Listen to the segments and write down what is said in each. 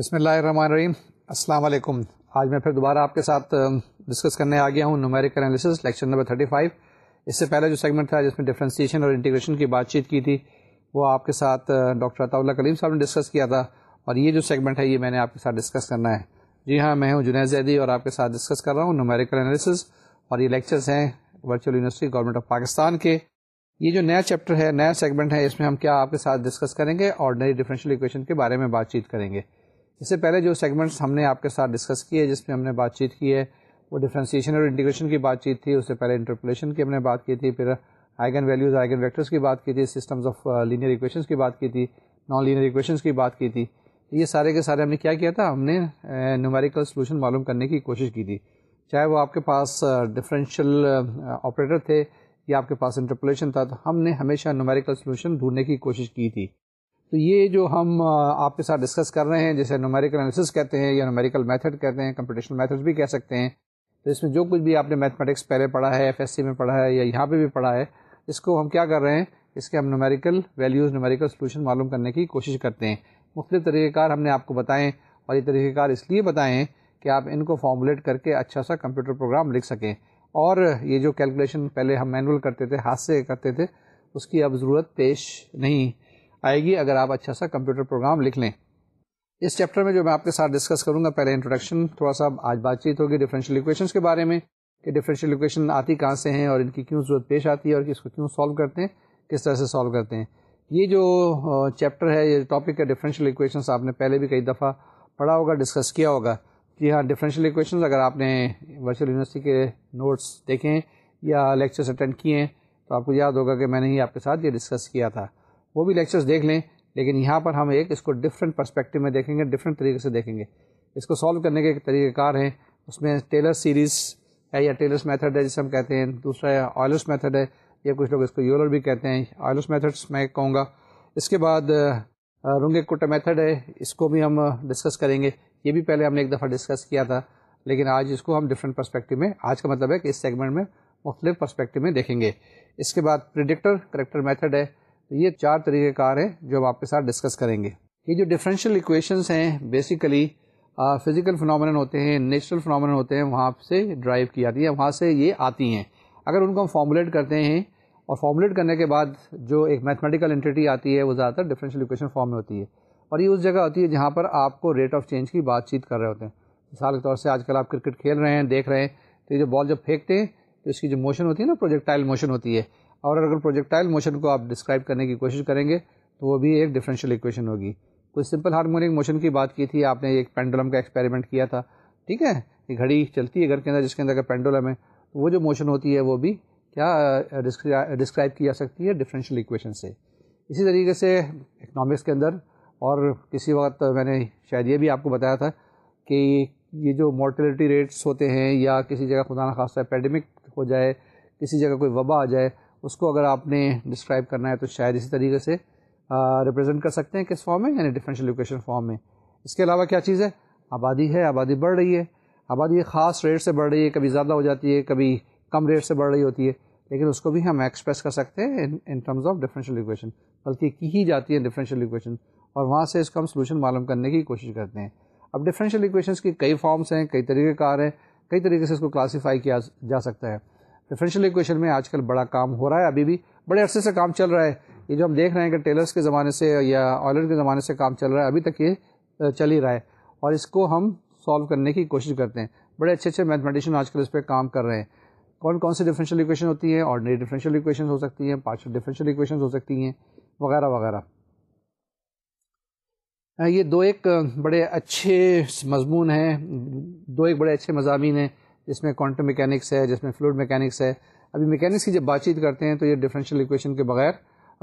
بسم اللہ الرحمن الرحیم۔ السلام علیکم۔ آج میں پھر دوبارہ آپ کے ساتھ ڈسکس کرنے آ گیا ہوں نومیریکل انالیسس لیکچر نمبر 35 اس سے پہلے جو سیگمنٹ تھا جس میں ڈفرینسیشن اور انٹیگریشن کی بات چیت کی تھی، وہ آپ کے ساتھ ڈاکٹر عطا اللہ کلیم صاحب نے ڈسکس کیا تھا۔ اور یہ جو سیگمنٹ ہے، یہ میں نے آپ کے ساتھ ڈسکس کرنا ہے۔ جی ہاں میں ہوں جنید زیدی اور آپ کے ساتھ ڈسکس کر رہا ہوں نومیریکل انالیسز اور یہ لیکچرس ہیں virtual university government of Pakistan کے۔ یہ جو نیا چیپٹر ہے، نیا سیگمنٹ ہے، اس میں ہم کیا آپ کے ساتھ ڈسکس کریں گے اور نئی ڈفرینشیل اکویشن کے بارے میں بات چیت کریں گے۔ اس سے پہلے جو سیگمنٹس ہم نے آپ کے ساتھ ڈسکس کیے جس میں ہم نے بات چیت کی ہے، وہ ڈفرینسیشن اور انٹیگریشن کی بات چیت تھی، اس سے پہلے انٹرپولیشن کی ہم نے بات کی تھی، پھر آئگن ویلیوز آئگن ویکٹرس کی بات کی تھی سسٹمز آف لینئر اکویشنس کی بات کی تھی نان لینئر اکویشنس کی بات کی تھی۔ یہ سارے کے سارے ہم نے کیا کیا تھا؟ ہم نے uh, نومیریکل سولوشن معلوم کرنے کی کوشش کی تھی۔ چاہے وہ آپ کے پاس uh, ڈفرینشیل آپریٹر uh, تھے یا آپ کے پاس انٹرپولیشن تھا، تو ہم نے ہمیشہ نومیریکل سولوشن ڈھونڈنے کی کوشش کی تھی۔ تو یہ جو ہم آپ کے ساتھ ڈسکس کر رہے ہیں جیسے نومیریکل انالیسس کہتے ہیں یا نومیریکل میتھڈ کہتے ہیں کمپٹیشنل میتھڈ بھی کہہ سکتے ہیں، تو اس میں جو کچھ بھی آپ نے میتھمیٹکس پہلے پڑھا ہے ایف ایس سی میں پڑھا ہے یا یہاں پہ بھی پڑھا ہے، اس کو ہم کیا کر رہے ہیں؟ اس کے ہم نومیریکل ویلیوز نومیریکل سولوشن معلوم کرنے کی کوشش کرتے ہیں۔ مختلف طریقہ کار ہم نے آپ کو بتائیں اور یہ طریقہ کار اس لیے بتائیں کہ آپ ان کو فارمولیٹ کر کے اچھا سا کمپیوٹر پروگرام لکھ سکیں۔ اور یہ جو کیلکولیشن پہلے ہم مینول کرتے تھے، ہاتھ سے کرتے تھے، اس کی اب ضرورت پیش نہیں۔ آئے گی اگر آپ اچھا سا کمپیوٹر پروگرام لکھ لیں۔ اس چیپٹر میں جو میں آپ کے ساتھ ڈسکس کروں گا، پہلے انٹروڈکشن تھوڑا سا آج بات چیت ہوگی ڈفرینشیل اکویشنس کے بارے میں، کہ ڈفرینشیل اکویشن آتی کہاں سے ہیں اور ان کی کیوں ضرورت پیش آتی ہے اور اس کو کیوں سالو کرتے ہیں، کس طرح سے سالو کرتے ہیں۔ یہ جو چیپٹر ہے، یہ ٹاپک ہے ڈفرینشیل اکویشنس آپ نے پہلے بھی کئی دفعہ پڑھا ہوگا ڈسکس کیا ہوگا۔ جی ہاں ڈفرینشیل اکویشنز اگر آپ نے ورچوئل یونیورسٹی کے نوٹس دیکھیں یا لیکچرس اٹینڈ کیے ہیں تو آپ کو یاد ہوگا کہ میں نے ہی آپ کے ساتھ یہ ڈسکس کیا تھا۔ وہ بھی لیکچرس دیکھ لیں، لیکن یہاں پر ہم ایک اس کو ڈفرینٹ پرسپیکٹو میں دیکھیں گے ڈفرینٹ طریقے سے دیکھیں گے۔ اس کو سالو کرنے کے طریقہ کار ہیں۔ اس میں ٹیلر سیریز ہے یا ٹیلرس میتھڈ ہے، جسے ہم کہتے ہیں۔ دوسرا آئلس میتھڈ ہے، یا کچھ لوگ اس کو یولر بھی کہتے ہیں۔ آئلس میتھڈس میں کہوں گا۔ اس کے بعد رنگے کٹا میتھڈ ہے۔ اس کو بھی ہم ڈسکس کریں گے۔ یہ بھی پہلے ہم نے ایک دفعہ ڈسکس کیا تھا، لیکن آج اس کو ہم ڈفرینٹ پرسپیکٹو میں، آج کا مطلب ہے کہ اس سیگمنٹ میں مختلف پرسپیکٹو میں دیکھیں گے۔ اس کے بعد پریڈکٹر کریکٹر میتھڈ ہے۔ یہ چار طریقہ کار ہیں جو ہم آپ کے ساتھ ڈسکس کریں گے۔ یہ جو ڈفرینشیل اکویشنس ہیں بیسیکلی فزیکل فنامن ہوتے ہیں نیچرل فنامن ہوتے ہیں، وہاں سے ڈرائیو کی جاتی ہیں، وہاں سے یہ آتی ہیں۔ اگر ان کو ہم فارمولیٹ کرتے ہیں اور فارمولیٹ کرنے کے بعد جو ایک میتھمیٹیکل انٹیٹی آتی ہے، وہ زیادہ تر ڈفرینشیل اکویشن فارم میں ہوتی ہے۔ اور یہ اس جگہ ہوتی ہے جہاں پر آپ کو ریٹ آف چینج کی بات چیت کر رہے ہوتے ہیں۔ مثال کے طور سے آج کل آپ کرکٹ کھیل رہے ہیں، دیکھ رہے ہیں، تو یہ جو بال جب پھینکتے ہیں، تو اس کی جو موشن ہوتی ہے نا پروجیکٹائل موشن ہوتی ہے۔ اور اگر پروجیکٹائل موشن کو آپ ڈسکرائب کرنے کی کوشش کریں گے، تو وہ بھی ایک ڈفرینشیل اکویشن ہوگی۔ کوئی سمپل ہارمونک موشن کی بات کی تھی، آپ نے ایک پینڈولم کا ایکسپیریمنٹ کیا تھا۔ ٹھیک ہے؟ یہ گھڑی چلتی ہے گھر کے اندر، جس کے اندر کا پینڈولم ہے۔ تو وہ جو موشن ہوتی ہے، وہ بھی کیا ڈسکرائب کی جا سکتی ہے ڈفرینشیل اکویشن سے۔ اسی طریقے سے اکنامکس کے اندر، اور کسی وقت میں نے شاید یہ بھی آپ کو بتایا تھا کہ یہ جو مورٹیلٹی ریٹس ہوتے ہیں، یا کسی جگہ خدا نخواستہ پیڈمک ہو جائے، کسی جگہ کوئی وبا آ جائے اس کو اگر آپ نے ڈسکرائب کرنا ہے تو شاید اسی طریقے سے ریپرزینٹ کر سکتے ہیں کس فارم میں یعنی ڈفرینشیل ایجوکیشن فارم میں. اس کے علاوہ کیا چیز ہے؟ آبادی ہے، آبادی بڑھ رہی ہے. آبادی خاص ریٹ سے بڑھ رہی ہے، کبھی زیادہ ہو جاتی ہے، کبھی کم ریٹ سے بڑھ رہی ہوتی ہے. لیکن اس کو بھی ہم ایکسپریس کر سکتے ہیں in terms of differential education بلکہ کی ہی جاتی ہے ڈفرینشیل ایجوکیشن اور وہاں سے اس کا ہم سولوشن معلوم کرنے کی کوشش کرتے ہیں. اب ڈفرینشیل ایجوکیشنس کی کئی فارمس ہیں، کئی طریقے کار ہیں، کئی طریقے سے اس کو کلاسیفائی کیا جا سکتا ہے. ڈفرینشیل ایکویشن میں آج کل بڑا کام ہو رہا ہے، ابھی بھی بڑے عرصے سے کام چل رہا ہے۔ یہ جو ہم دیکھ رہے ہیں کہ ٹیلرس کے زمانے سے یا آئلر کے زمانے سے کام چل رہا ہے، ابھی تک یہ چل ہی رہا ہے۔ اور اس کو ہم سالو کرنے کی کوشش کرتے ہیں۔ بڑے اچھے اچھے میتھمیٹیشین آج کل اس پہ کام کر رہے ہیں۔ کون کون سی ڈفرینشیل ایکویشن ہوتی ہیں؟ آرڈنری ڈفرینشیل ایکویشن ہو سکتی ہیں پارشل ڈفرینشیل ایکویشن ہو سکتی ہیں، وغیرہ وغیرہ۔ یہ دو ایک بڑے اچھے مضمون ہیں، دو ایک بڑے اچھے مضامین ہیں۔ جس میں کوانٹم میکینکس ہے، جس میں فلوڈ میکینکس ہے۔ ابھی میکینکس کی جب بات چیت کرتے ہیں تو یہ ڈفرینشیل ایکویشن کے بغیر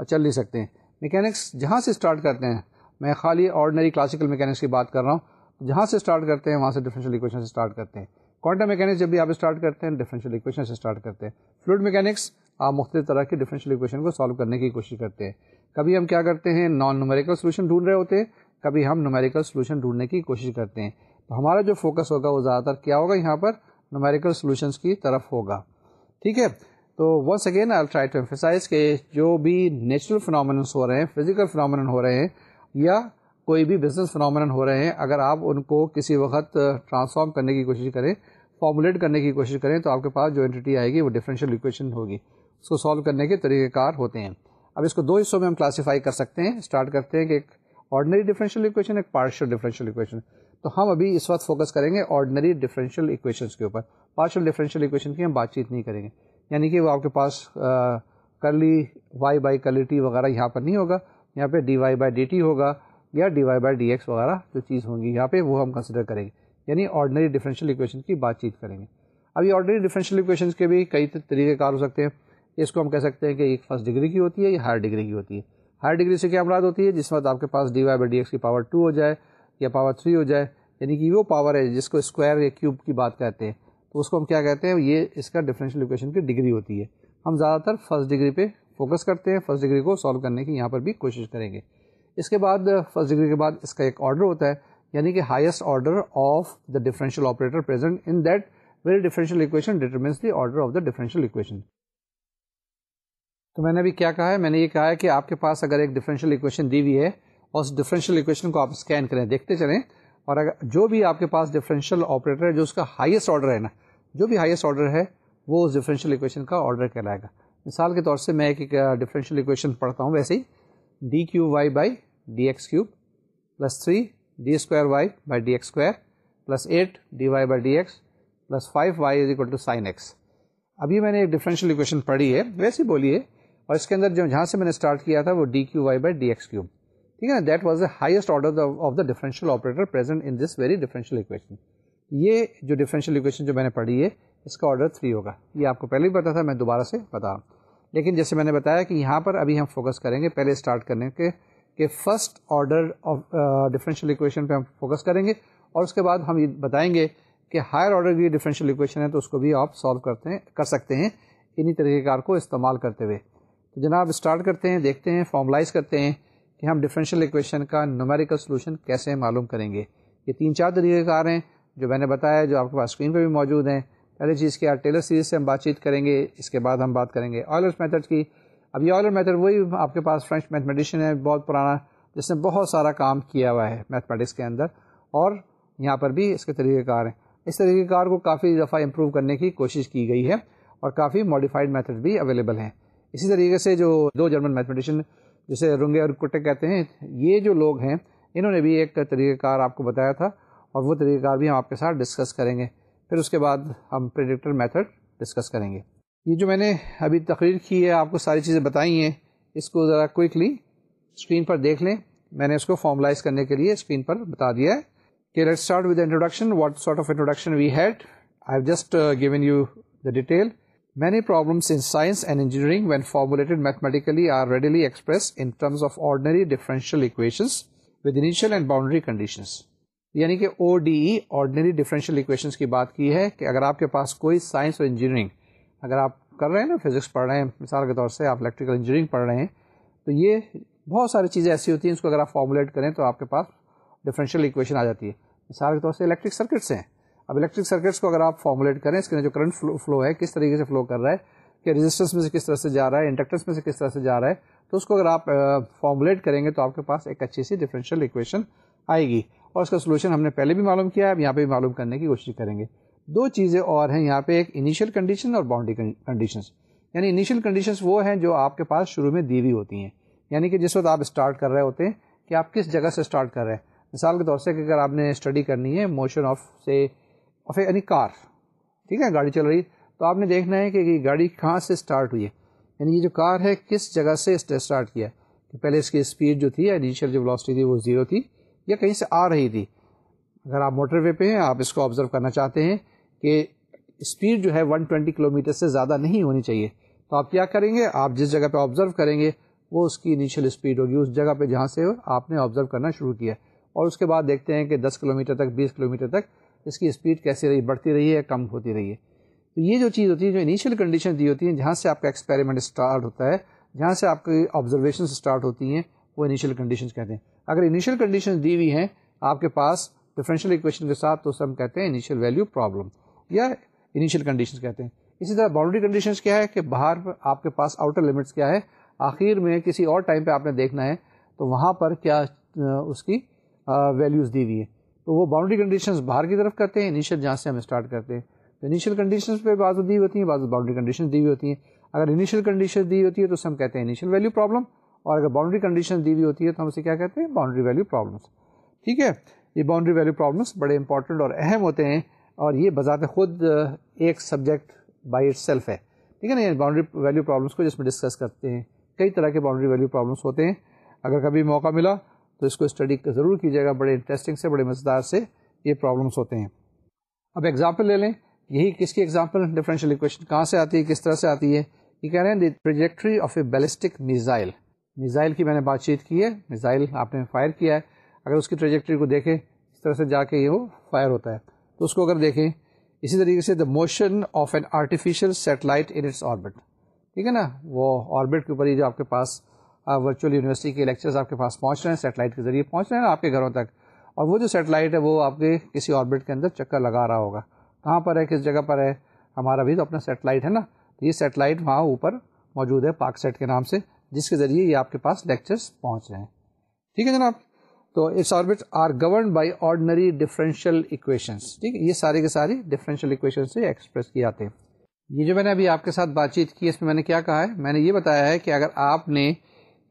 چل نہیں سکتے ہیں۔ میکینکس جہاں سے اسٹارٹ کرتے ہیں، میں خالی آرڈنری کلاسیکل میکینکس کی بات کر رہا ہوں۔ جہاں سے اسٹارٹ کرتے ہیں، وہاں سے ڈفرینشیل ایکویشن سے اسٹارٹ کرتے ہیں۔ کوانٹم میکینکس جب بھی آپ اسٹارٹ کرتے ہیں ڈفرینشیل ایکویشن سے اسٹارٹ کرتے ہیں۔ فلوڈ میکینکس آپ مختلف طرح کی ڈفرینشیل ایکویشن کو سالو کرنے کی کوشش کرتے ہیں۔ کبھی ہم کیا کرتے ہیں نان نومیریکل سولوشن ڈھونڈ رہے ہوتے ہیں، کبھی ہم نومیریکل سولوشن ڈھونڈنے کی کوشش کرتے ہیں۔ تو ہمارا جو فوکس ہوگا وہ زیادہ تر کیا ہوگا یہاں پر؟ نومیریکل سولوشنس کی طرف ہوگا۔ ٹھیک ہے؟ تو once again I try to emphasise کہ جو بھی نیچرل فنامنس ہو رہے ہیں فزیکل فنامن ہو رہے ہیں یا کوئی بھی بزنس فنامن ہو رہے ہیں، اگر آپ ان کو کسی وقت ٹرانسفارم کرنے کی کوشش کریں فارمولیٹ کرنے کی کوشش کریں، تو آپ کے پاس جو انٹیٹی آئے گی، وہ ڈفرینشیل اکویشن ہوگی۔ اس کو سالو کرنے کے طریقہ کار ہوتے ہیں۔ اب اس کو دو حصوں میں ہم کلاسیفائی کر سکتے ہیں۔ اسٹارٹ کرتے ہیں کہ ایک آرڈنری ڈفرینشیل اکویشن ایک پارشل ڈفرینشیل اکویشن تو ہم ابھی اس وقت فوکس کریں گے آرڈنری ڈفرینشیل اکویشنس کے اوپر۔ پارشل ڈفرینشیل اکویشن کی ہم بات چیت نہیں کریں گے۔ یعنی کہ وہ آپ کے پاس curly Y by curly T وغیرہ یہاں پر نہیں ہوگا۔ یہاں پہ d y by d t ہوگا یا d y by d x وغیرہ جو چیز ہوں گی، یہاں پہ وہ ہم کنسیڈر کریں گے۔ یعنی آرڈنری ڈفرینشیل اکویشن کی بات چیت کریں گے۔ ابھی آرڈنری ڈفرینشیل اکویشن کے بھی کئی طریقے کار ہو سکتے ہیں۔ اس کو ہم کہہ سکتے ہیں کہ ایک فرسٹ ڈگری کی ہوتی ہے یا ہائر ڈگری کی ہوتی ہے۔ ہائر ڈگری سے کیا مراد ہوتی ہے؟ جس وقت آپ کے پاس d y by d x کی پاور ٹو ہو جائے یا پاور تھری ہو جائے یعنی کہ وہ پاور ہے جس کو اسکوائر یا کیوب کی بات کہتے ہیں۔ تو اس کو ہم کیا کہتے ہیں؟ یہ اس کا ڈفرینشیل اکویشن کی ڈگری ہوتی ہے۔ ہم زیادہ تر فرسٹ ڈگری پہ فوکس کرتے ہیں۔ فرسٹ ڈگری کو سالو کرنے کی یہاں پر بھی کوشش کریں گے۔ اس کے بعد فرسٹ ڈگری کے بعد اس کا ایک آرڈر ہوتا ہے یعنی کہ highest order of the differential operator present in that very differential equation determines the order of the differential equation تو میں نے ابھی کیا کہا ہے؟ میں نے یہ کہا ہے کہ آپ کے پاس اگر ایک ڈفرینشیل اکویشن دی ہوئی ہے اور اس ڈفرینشیل اکویشن کو آپ اسکین کریں، دیکھتے چلیں۔ اور اگر جو بھی آپ کے پاس ڈفرینشیل آپریٹر ہے، جو اس کا ہائیسٹ آرڈر ہے نا، جو بھی ہائیسٹ آرڈر ہے، وہ اس ڈفرینشیل اکویشن کا آرڈر کہلائے گا۔ مثال کے طور سے میں ایک ڈفرینشیل اکویشن پڑھتا ہوں ویسے ہی۔ D cube y by d x cube plus three d square y by d x square plus eight d y by d x plus five y is equal to sine x ابھی میں نے ایک differential equation پڑھی ہے، ویسے ہی بولیے۔ اور اس کے اندر جو جہاں سے میں نے اسٹارٹ کیا تھا، وہ d cube y by d x cube ٹھیک ہے نا that was the highest order of the differential operator present in this very differential equation یہ جو ڈفرینشیل اکویشن جو میں نے پڑھی ہے، اس کا آرڈر تھری ہوگا۔ یہ آپ کو پہلے بھی پتا تھا، میں دوبارہ سے بتا رہا ہوں۔ لیکن جیسے میں نے بتایا کہ یہاں پر ابھی ہم فوکس کریں گے، پہلے اسٹارٹ کرنے کے کہ first order of differential equation پہ ہم فوکس کریں گے۔ اور اس کے بعد ہم یہ بتائیں گے کہ ہائر آرڈر کی ڈفرینشیل اکویشن ہے تو اس کو بھی آپ سالو کرتے ہیں، کر سکتے ہیں انہی طریقہ کار کو استعمال کرتے ہوئے۔ تو جناب اسٹارٹ کرتے ہیں، دیکھتے ہیں فارملائز کرتے ہیں۔ کہ ہم ڈفرینشیل اکویشن کا نومیریکل سولوشن کیسے معلوم کریں گے؟ یہ تین چار طریقہ کار ہیں جو میں نے بتایا، جو آپ کے پاس اسکرین پہ بھی موجود ہیں۔ پہلی چیز کیا ٹیلر سیریز سے ہم بات چیت کریں گے، اس کے بعد ہم بات کریں گے آئلرس میتھڈ کی۔ اب یہ آئلر میتھڈ وہی آپ کے پاس فرینچ میتھمیٹیشین ہے، بہت پرانا، جس نے بہت سارا کام کیا ہوا ہے میتھمیٹکس کے اندر۔ اور یہاں پر بھی اس کے طریقہ کار ہیں۔ اس طریقہ کار کو کافی دفعہ امپروو کرنے کی کوشش کی گئی ہے اور کافی ماڈیفائڈ میتھڈ بھی اویلیبل ہیں۔ اسی طریقے سے جو دو جرمن میتھمیٹیشین جسے رنگے اور کٹے کہتے ہیں، یہ جو لوگ ہیں، انہوں نے بھی ایک طریقہ کار آپ کو بتایا تھا اور وہ طریقہ کار بھی ہم آپ کے ساتھ ڈسکس کریں گے۔ پھر اس کے بعد ہم پریڈکٹر میتھڈ ڈسکس کریں گے۔ یہ جو میں نے ابھی تقریر کی ہے، آپ کو ساری چیزیں بتائی ہیں، اس کو ذرا کوئکلی اسکرین پر دیکھ لیں۔ میں نے اس کو فارملائز کرنے کے لیے اسکرین پر بتا دیا ہے۔ کہ let start with introduction what sort of introduction we had I just given you the detail many problems in science and engineering when formulated mathematically are readily express in terms of ordinary differential equations with initial and boundary conditions یعنی کہ O D E ordinary differential equations کی بات کی ہے کہ اگر آپ کے پاس کوئی سائنس اور انجینئرنگ اگر آپ کر رہے ہیں نا فزکس پڑھ رہے ہیں مثال کے طور سے آپ الیکٹریکل انجینئرنگ پڑھ رہے ہیں تو یہ بہت ساری چیزیں ایسی ہوتی ہیں اس کو اگر آپ فارمولیٹ کریں تو آپ کے پاس ڈفرینشیل اکویشن آ جاتی ہے مثال کے طور سے الیکٹرک سرکٹس ہیں اب الیکٹرک سرکٹس کو اگر آپ فارمولیٹ کریں، اس کے جو کرنٹ فلو ہے، کس طریقے سے فلو کر رہا ہے، کہ رجسٹنس میں سے کس طرح سے جا رہا ہے انڈکٹنس میں سے کس طرح سے جا رہا ہے، تو اس کو اگر آپ فارمولیٹ کریں گے تو آپ کے پاس ایک اچھی سی ڈفرینشیل اکویشن آئے گی۔ اور اس کا سولوشن ہم نے پہلے بھی معلوم کیا ہے، اب یہاں پہ بھی معلوم کرنے کی کوشش کریں گے۔ دو چیزیں اور ہیں یہاں پہ، ایک انیشیل کنڈیشن اور باؤنڈری کنڈیشنس یعنی انیشیل کنڈیشنس وہ ہیں جو آپ کے پاس شروع میں دی ہوئی ہوتی ہیں۔ یعنی کہ جس وقت آپ اسٹارٹ کر رہے ہوتے ہیں کہ آپ کس جگہ سے اسٹارٹ کر رہے ہیں۔ مثال کے طور سے کہ اگر آپ نے اسٹڈی کرنی ہے موشن آف سے آف یعنی کار۔ ٹھیک ہے، گاڑی چل رہی۔ تو آپ نے دیکھنا ہے کہ یہ گاڑی کہاں سے اسٹارٹ ہوئی ہے۔ یعنی یہ جو کار ہے، کس جگہ سے اسٹارٹ کیا کہ پہلے اس کی اسپیڈ جو تھی انیشیل جو ولاسٹی تھی، وہ زیرو تھی یا کہیں سے آ رہی تھی۔ اگر آپ موٹر وے پہ ہیں، آپ اس کو آبزرو کرنا چاہتے ہیں کہ اسپیڈ جو ہے 120 ٹوینٹی کلو میٹر سے زیادہ نہیں ہونی چاہیے۔ تو آپ کیا کریں گے؟ آپ جس جگہ پہ آبزرو کریں گے، وہ اس کی انیشیل اسپیڈ ہوگی۔ اس جگہ پہ جہاں سے آپ نے آبزرو کرنا شروع کیا اور اس کے بعد دیکھتے ہیں کہ دس کلو میٹر تک، بیس کلو میٹر تک اس کی اسپیڈ کیسی رہی؟ بڑھتی رہی ہے، کم ہوتی رہی ہے؟ تو یہ جو چیز ہوتی ہے، جو انیشیل کنڈیشن دی ہوتی ہیں، جہاں سے آپ کا ایکسپیریمنٹ اسٹارٹ ہوتا ہے، جہاں سے آپ کی آبزرویشن اسٹارٹ ہوتی ہیں، وہ انیشیل کنڈیشنز کہتے ہیں۔ اگر انیشیل کنڈیشن دی ہوئی ہیں آپ کے پاس ڈفرینشیل اکویشن کے ساتھ، تو ہم کہتے ہیں انیشیل ویلیو پرابلم یا انیشیل کنڈیشنز کہتے ہیں۔ اسی طرح باؤنڈری کنڈیشنز کیا ہے کہ باہر آپ کے پاس آؤٹر لمٹس کیا ہے؟ آخر میں کسی اور ٹائم پہ آپ نے دیکھنا ہے، تو وہاں پر کیا، اس کی ویلیوز دی ہوئی ہے تو وہ باؤنڈری کنڈیشنز باہر کی طرف کرتے ہیں انیشیل جہاں سے ہم اسٹارٹ کرتے ہیں۔ تو انیشیل کنڈیشنز پہ بعض دی ہوتی ہیں، بعض باؤنڈری کنڈیشن دی ہوئی ہوتی ہیں۔ اگر انیشیل کنڈیشن دی ہوتی ہے تو اسے ہم کہتے ہیں انیشیل ویلیو پرابلم اور اگر باؤنڈری کنڈیشن دی ہوئی ہوتی ہے تو ہم اسے کیا کہتے ہیں؟ باؤنڈری ویلیو پرابلمس ٹھیک ہے؟ یہ باؤنڈری ویلیو پرابلمس بڑے امپورٹنٹ اور اہم ہوتے ہیں، اور یہ بذات خود ایک سبجیکٹ بائی اٹ سیلف ہے۔ ٹھیک ہے نا؟ یہ باؤنڈری ویلیو پرابلمس کو جس میں ڈسکس کرتے ہیں، کئی طرح کے باؤنڈری ویلیو پرابلمس ہوتے ہیں۔ اگر کبھی موقع ملا تو اس کو اسٹڈی ضرور کیجیے گا، بڑے انٹرسٹنگ سے، بڑے مزیدار سے یہ پرابلمس ہوتے ہیں۔ اب ایگزامپل لے لیں۔ یہی کس کی ایگزامپل ڈفرینشیل اکویشن کہاں سے آتی ہے؟ کس طرح سے آتی ہے؟ یہ کہہ رہے ہیں the trajectory of a ballistic missile missile کی میں نے بات چیت کی ہے۔ میزائل آپ نے فائر کیا ہے۔ اگر اس کی ٹریجیکٹری کو دیکھیں، اس طرح سے جا کے یہ وہ فائر ہوتا ہے۔ تو اس کو اگر دیکھیں، اسی طریقے سے the motion of an artificial satellite in its orbit ٹھیک ہے نا؟ وہ آربٹ کے اوپر ہی جو آپ کے پاس ورچوئل یونیورسٹی کے لیکچرز آپ کے پاس پہنچ رہے ہیں سیٹلائٹ کے ذریعے پہنچ رہے ہیں آپ کے گھروں تک۔ اور وہ جو سیٹلائٹ ہے، وہ آپ کے کسی آربٹ کے اندر چکر لگا رہا ہوگا۔ کہاں پر ہے؟ کس جگہ پر ہے؟ ہمارا بھی تو اپنا سیٹلائٹ ہے نا۔ تو یہ سیٹلائٹ وہاں اوپر موجود ہے پاک سیٹ کے نام سے، جس کے ذریعے یہ آپ کے پاس لیکچرس پہنچ رہے ہیں۔ ٹھیک ہے جناب؟ تو its orbit are governed by ordinary differential equations ٹھیک ہے، یہ سارے کے ساری ڈفرینشیل اکویشن سے ایکسپریس کیے جاتے ہیں۔ یہ جو میں نے ابھی آپ کے ساتھ بات چیت کی، اس میں میں نے کیا کہا ہے؟ میں نے یہ بتایا ہے کہ اگر آپ نے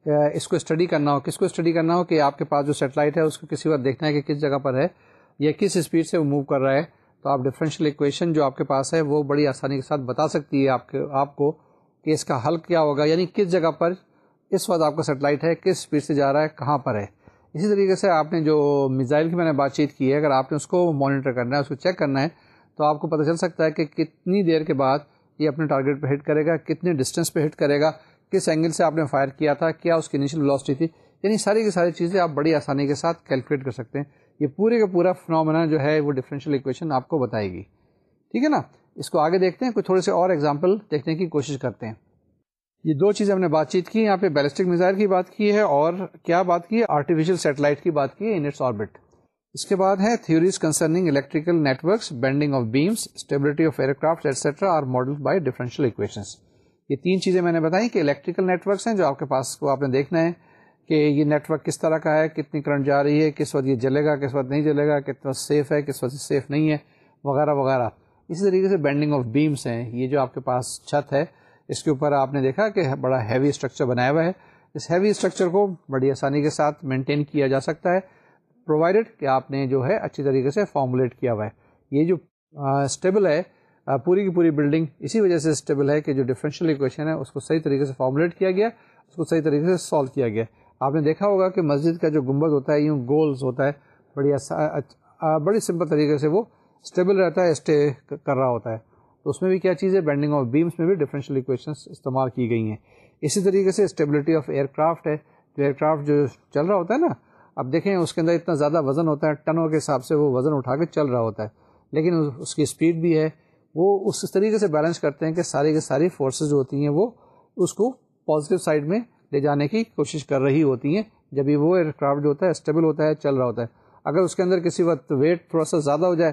اس کو اسٹڈی کرنا ہو، کس کو اسٹڈی کرنا ہو کہ آپ کے پاس جو سیٹلائٹ ہے، اس کو کسی وقت دیکھنا ہے کہ کس جگہ پر ہے یا کس اسپیڈ سے وہ موو کر رہا ہے۔ تو آپ ڈفرینشیل اکویشن جو آپ کے پاس ہے، وہ بڑی آسانی کے ساتھ بتا سکتی ہے آپ کے، آپ کو کہ اس کا حل کیا ہوگا یعنی کس جگہ پر اس وقت آپ کا سیٹلائٹ ہے، کس اسپیڈ سے جا رہا ہے، کہاں پر ہے۔ اسی طریقے سے آپ نے جو میزائل کی میں نے بات چیت کی ہے، اگر آپ نے اس کو مانیٹر کرنا ہے، اس کو چیک کرنا ہے، تو آپ کو پتہ چل سکتا ہے کہ کتنی دیر کے بعد یہ اپنے ٹارگیٹ پہ ہٹ کرے گا، کتنے ڈسٹینس پہ ہٹ کرے گا۔ کس اینگل سے آپ نے فائر کیا تھا، کیا اس کی انیشل ویلوسٹی تھی؟ یعنی ساری کی ساری چیزیں آپ بڑی آسانی کے ساتھ کیلکولیٹ کر سکتے ہیں۔ یہ پورے کا پورا فنومنا جو ہے وہ ڈفرینشیل اکویشن آپ کو بتائے گی۔ ٹھیک ہے نا؟ اس کو آگے دیکھتے ہیں کچھ تھوڑے سے اور ایگزامپل دیکھنے کی کوشش کرتے ہیں۔ یہ دو چیزیں ہم نے بات چیت کی، یہاں پہ بیلسٹک میزائل کی بات کی ہے اور کیا بات کی ہے؟ آرٹیفیشیل سیٹلائٹ کی بات کی ہے انٹس آربٹ اس کے بعد ہے theories concerning electrical networks bending of beams stability of aircraft etcetera are model by differential equations یہ تین چیزیں میں نے بتائی کہ الیکٹریکل نیٹورکس ہیں جو آپ کے پاس کو آپ نے دیکھنا ہے کہ یہ نیٹورک کس طرح کا ہے، کتنی کرنٹ جا رہی ہے، کس وقت یہ جلے گا، کس وقت نہیں جلے گا، کتنا سیف ہے، کس وقت سیف نہیں ہے، وغیرہ وغیرہ۔ اسی طریقے سے بینڈنگ آف بیمس ہیں۔ یہ جو آپ کے پاس چھت ہے، اس کے اوپر آپ نے دیکھا کہ بڑا ہیوی اسٹرکچر بنایا ہوا ہے۔ اس ہیوی اسٹرکچر کو بڑی آسانی کے ساتھ مینٹین کیا جا سکتا ہے پرووائڈیڈ کہ آپ نے جو ہے اچھی طریقے سے فارمولیٹ کیا ہوا ہے۔ یہ جو اسٹیبل ہے پوری کی پوری بلڈنگ اسی وجہ سے اسٹیبل ہے کہ جو ڈفرینشیل اکویشن ہے، اس کو صحیح طریقے سے فارمولیٹ کیا گیا، اس کو صحیح طریقے سے سالو کیا گیا۔ آپ نے دیکھا ہوگا کہ مسجد کا جو گنبد ہوتا ہے، یوں گولز ہوتا ہے، بڑی بڑی سمپل طریقے سے وہ اسٹیبل رہتا ہے اسٹے کر رہا ہوتا ہے۔ تو اس میں بھی کیا چیز ہے؟ بینڈنگ آف بیمس میں بھی ڈفرینشیل اکویشنس استعمال کی گئی ہیں۔ اسی طریقے سے اسٹیبلٹی آف ایئر کرافٹ ہے۔ جو ایئر کرافٹ جو چل رہا ہوتا ہے نا، اب دیکھیں اس کے اندر اتنا زیادہ وزن ہوتا ہے، ٹنوں کے حساب سے وہ وزن اٹھا کے چل رہا ہوتا ہے۔ لیکن اس کی اسپیڈ بھی ہے۔ وہ اس طریقے سے بیلنس کرتے ہیں کہ ساری کی ساری فورسز جو ہوتی ہیں وہ اس کو پازیٹیو سائڈ میں لے جانے کی کوشش کر رہی ہوتی ہیں۔ جب وہ ایئر کرافٹ جو ہوتا ہے اسٹیبل ہوتا ہے، چل رہا ہوتا ہے۔ اگر اس کے اندر کسی وقت ویٹ تھوڑا سا زیادہ ہو جائے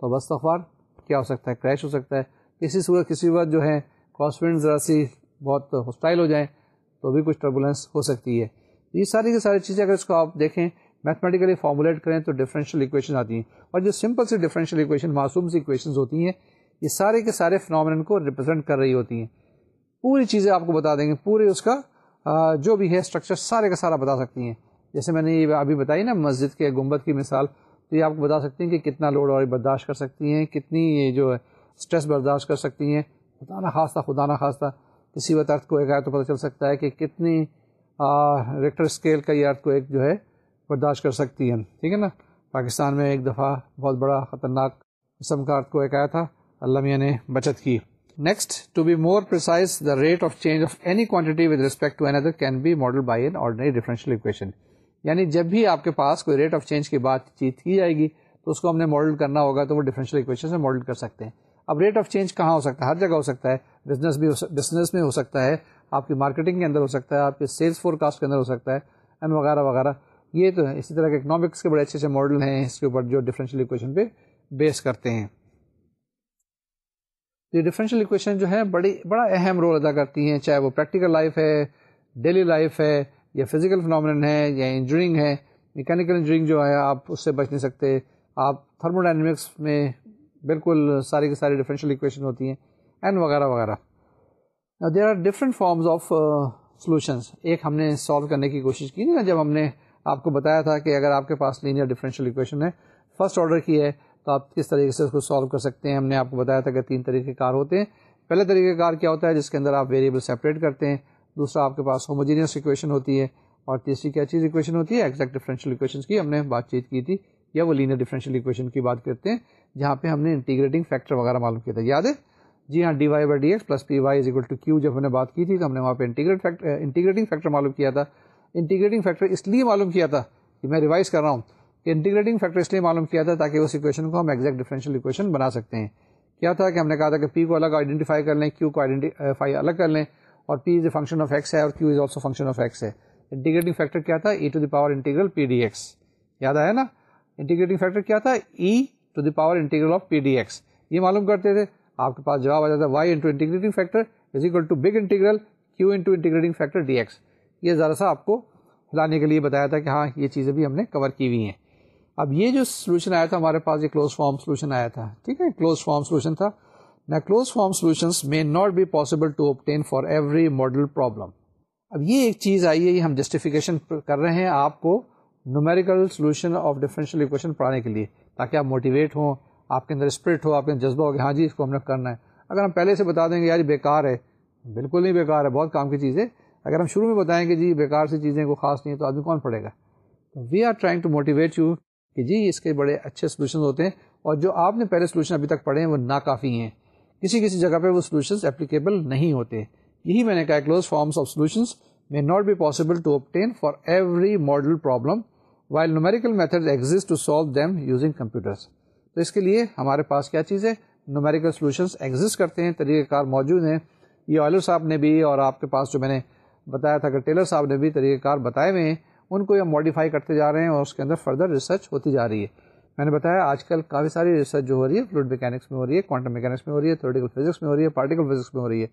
تو بس اخبار کیا ہو سکتا ہے؟ کریش ہو سکتا ہے۔ کسی صورت کسی وقت جو ہے کراس ونڈ ذرا سی بہت ہاسٹائل ہو جائیں تو بھی کچھ ٹربولینس ہو سکتی ہے۔ یہ ساری کی ساری چیزیں اگر اس کو آپ دیکھیں میتھمیٹیکلی فارمولیٹ کریں تو ڈفرینشیل اکویشن آتی ہیں۔ اور جو سمپل سی ڈفرینشیل اکویشن معصوم سی اکویشنز ہوتی ہیں یہ سارے کے سارے فنامن کو ریپرزینٹ کر رہی ہوتی ہیں۔ پوری چیزیں آپ کو بتا دیں گے۔ پورے اس کا جو بھی ہے اسٹرکچر سارے کا سارا بتا سکتی ہیں۔ جیسے میں نے یہ ابھی بتائی نا، مسجد کے گنبد کی مثال، تو یہ آپ کو بتا سکتی ہیں کہ کتنا لوڈ اور برداشت کر سکتی ہیں، کتنی یہ جو ہے اسٹریس برداشت کر سکتی ہیں۔ خدا نہ خاصہ خدا نہ خاصہ کسی وقت ارتھ کو ایک آئے تو پتہ چل سکتا ہے کہ کتنی ریکٹر اسکیل کا یہ ارتھ کو ایک جو ہے برداشت کر سکتی ہیں۔ ٹھیک ہے نا؟ پاکستان میں ایک دفعہ بہت بڑا خطرناک قسم کا ارتھ کو ایک آیا تھا۔ اللہ میاں نے بچت کی۔ Next to be more precise the rate of change of any quantity with respect to another can be model by an ordinary differential equation یعنی جب بھی آپ کے پاس کوئی ریٹ آف چینج کی بات چیت کی جائے گی، تو اس کو ہم نے ماڈل کرنا ہوگا تو وہ ڈیفرنشیل اکویشن سے ماڈل کر سکتے ہیں۔ اب ریٹ آف چینج کہاں ہو سکتا ہے؟ ہر جگہ ہو سکتا ہے۔ بزنس بھی بزنس میں ہو سکتا ہے۔ آپ کی مارکیٹنگ کے اندر ہو سکتا ہے۔ آپ کے سیلس فور کاسٹ کے اندر ہو سکتا ہے۔ اینڈ وغیرہ وغیرہ۔ یہ تو اسی طرح کے اکنامکس کے بڑے اچھے اچھے ماڈل ہیں۔ اس کے اوپر جو ڈفرینشیل اکویشن پہ بیس کرتے ہیں۔ یہ ڈفرینشیل اکویشن جو ہے بڑی بڑا اہم رول ادا کرتی ہیں، چاہے وہ پریکٹیکل لائف ہے ڈیلی لائف ہے، یا فزیکل فنامن ہے، یا انجرنگ ہے۔ میکینیکل انجینئرنگ جو ہے، آپ اس سے بچ نہیں سکتے۔ آپ تھرمو ڈائنمکس میں بالکل ساری کی ساری ڈفرینشیل اکویشن ہوتی ہیں اینڈ وغیرہ وغیرہ۔ There are different forms of solutions ایک ہم نے سالو کرنے کی کوشش کی نا، جب ہم نے آپ کو بتایا تھا کہ اگر آپ کے پاس لینئر ڈفرینشیل اکویشن ہے فرسٹ آرڈر کی ہے۔ تو آپ کس طریقے سے اس کو سالو کر سکتے ہیں؟ ہم نے آپ کو بتایا تھا کہ تین طریقے کار ہوتے ہیں۔ پہلے طریقہ کار کیا ہوتا ہے؟ جس کے اندر آپ ویریبل سیپریٹ کرتے ہیں۔ دوسرا، آپ کے پاس ہوموجینس اکویشن ہوتی ہے۔ اور تیسری، کیا چیز اکویشن ہوتی ہے؟ ایگزیکٹ ڈفرینشیل اکویشن کی۔ ہم نے بات چیت کی تھی۔ یا وہ لینئر ڈفرینشیل اکویشن کی بات کرتے ہیں، جہاں پہ ہم نے انٹیگریٹنگ فیکٹر وغیرہ معلوم کیا تھا۔ یاد ہے؟ جی ہاں D Y by D X plus P Y is equal to Q جب ہم نے بات کی تھی تو ہم نے وہاں پہ انٹیگریٹ انٹیگریٹنگ فیکٹر معلوم کیا تھا۔ انٹیگریٹنگ فیکٹر اس لیے معلوم کیا تھا کہ میں ریوائز کر رہا ہوں۔ انٹیگریٹنگ فیکٹر اس لیے معلوم کیا تھا تاکہ اس اکویشن کو ہم ایگزیکٹ ڈفرینشیل اکویشن بنا سکتے ہیں۔ کیا تھا کہ ہم نے کہا تھا کہ پی کو الگ آئیڈینٹیفائی کر لیں کیو کو آئیڈینٹیفائی الگ کر لیں اور P is a function of X ہے اور Q is also function of X ہے۔ انٹیگریٹنگ فیکٹر کیا تھا؟ E to the power integral P D X یاد آیا نا؟ انٹیگریٹنگ فیکٹر کیا تھا؟ E to the power integral of P D X یہ معلوم کرتے تھے۔ آپ کے پاس جواب آ جاتا ہے Y into integrating factor is equal to big integral Q into integrating factor D X یہ ذرا سا آپ کو ہلانے کے لیے بتایا تھا کہ ہاں یہ چیزیں بھی ہم نے کور کی ہوئی ہیں۔ اب یہ جو سولوشن آیا تھا ہمارے پاس، یہ کلوز فارم سولوشن آیا تھا۔ ٹھیک ہے کلوز فارم سولوشن تھا۔ نا close form solution may not be possible to obtain for every model problem اب یہ ایک چیز آئی ہے، یہ ہم جسٹیفیکیشن کر رہے ہیں آپ کو numerical solution of differential equation پڑھانے کے لیے، تاکہ آپ موٹیویٹ ہوں، آپ کے اندر اسپرٹ ہو، آپ کے اندر جذبہ ہو کہ ہاں جی اس کو ہم نے کرنا ہے۔ اگر ہم پہلے سے بتا دیں گے، یار بیکار ہے، بالکل نہیں بیکار ہے، بہت کام کی چیز ہے۔ اگر ہم شروع میں بتائیں گے جی بیکار سی چیزیں کو خاص نہیں ہے، تو آدمی کون پڑے گا؟ We are trying to motivate you کہ جی اس کے بڑے اچھے سولوشن ہوتے ہیں اور جو آپ نے پہلے سولوشن ابھی تک پڑھے ہیں، وہ ناکافی ہیں۔ کسی کسی جگہ پہ وہ سولوشنس اپلیکیبل نہیں ہوتے۔ یہی میں نے کہا close forms of solutions may not be possible to obtain for every model problem while numerical methods exist to solve them using computers تو اس کے لیے ہمارے پاس کیا چیز ہے؟ نومیریکل سولوشنس ایگزسٹ کرتے ہیں، طریقہ کار موجود ہیں۔ یہ آلو صاحب نے بھی اور آپ کے پاس جو میں نے بتایا تھا کہ ٹیلر صاحب نے بھی طریقہ کار بتائے ہوئے ہیں۔ ان کو یہ ماڈیفائی کرتے جا رہے ہیں اور اس کے اندر فردر ریسرچ ہوتی جا رہی ہے۔ میں نے بتایا آج کل کافی ساری ریسرچ جو ہو رہی ہے فلوڈ میکینکس میں ہو رہی ہے کوانٹم میکینکس میں ہو رہی ہے تھوریٹیکل فزکس میں ہو رہی ہے پارٹیکل فزکس میں ہو رہی ہے۔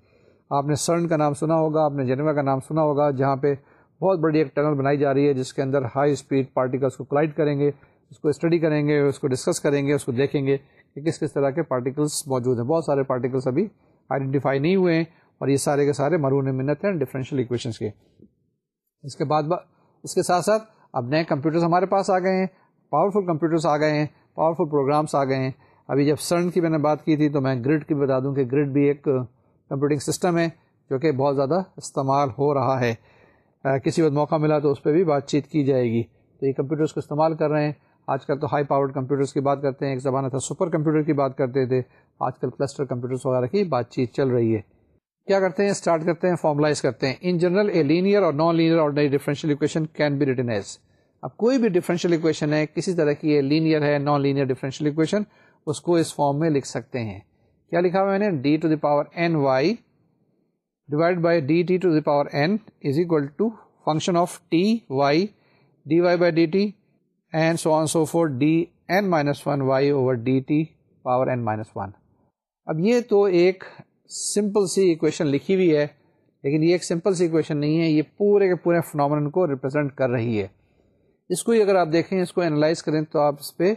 آپ نے سرن کا نام سنا ہوگا، آپ نے جنیوا کا نام سنا ہوگا، جہاں پہ بہت بڑی ایک ٹنل بنائی جا رہی ہے، جس کے اندر ہائی اسپیڈ پارٹیکلس کو کلائڈ کریں گے، اس کو اسٹڈی کریں گے، اس کو ڈسکس کریں گے، اس کو دیکھیں گے کہ کس کس طرح کے پارٹیکلس موجود ہیں۔ بہت سارے پارٹیکلس ابھی آئیڈینٹیفائی نہیں ہوئے ہیں اور یہ سارے کے سارے مرون منت ہیں ڈفرینشیل اکویشنس کے۔ اس کے بعد اس کے ساتھ ساتھ اب نئے کمپیوٹرز ہمارے پاس آ گئے ہیں پاورفل کمپیوٹرس آ گئے ہیں پاورفل پروگرامس آ گئے ہیں۔ ابھی جب سرن کی میں نے بات کی تھی تو میں گرڈ کی بتا دوں کہ گرڈ بھی ایک کمپیوٹنگ سسٹم ہے جو کہ بہت زیادہ استعمال ہو رہا ہے۔ کسی وقت موقع ملا تو اس پہ بھی بات چیت کی جائے گی۔ تو یہ کمپیوٹرس کو استعمال کر رہے ہیں۔ آج کل تو ہائی پاورڈ کمپیوٹرس کی بات کرتے ہیں، ایک زمانہ تھا سپر کمپیوٹر کی بات کرتے تھے۔ آج کل کلسٹر کمپیوٹرس وغیرہ کی بات چیت چل رہی ہے۔ کیا کرتے ہیں؟ اسٹارٹ کرتے ہیں فارملائز کرتے ہیں۔ ان جنرل اے لینئر اور non linear ordinary differential equation can be written as اب کوئی بھی ڈفرینشیل اکویشن ہے، کسی طرح کی یہ لینئر ہے نان لینئر ڈیفرنشیل اکویشن اس کو اس فارم میں لکھ سکتے ہیں۔ کیا لکھا ہوا میں نے؟ D to the power N Y divide by D T to the power N is equal to function of T Y D Y by D T and so on so forth D N minus one Y over D T power N minus one اب یہ تو ایک simple سی equation لکھی ہوئی ہے، لیکن یہ ایک سمپل سی اکویشن نہیں ہے، یہ پورے کے پورے فنامن کو ریپرزینٹ کر رہی ہے۔ اس کو ہی اگر آپ دیکھیں، اس کو انالائز کریں تو آپ اس پہ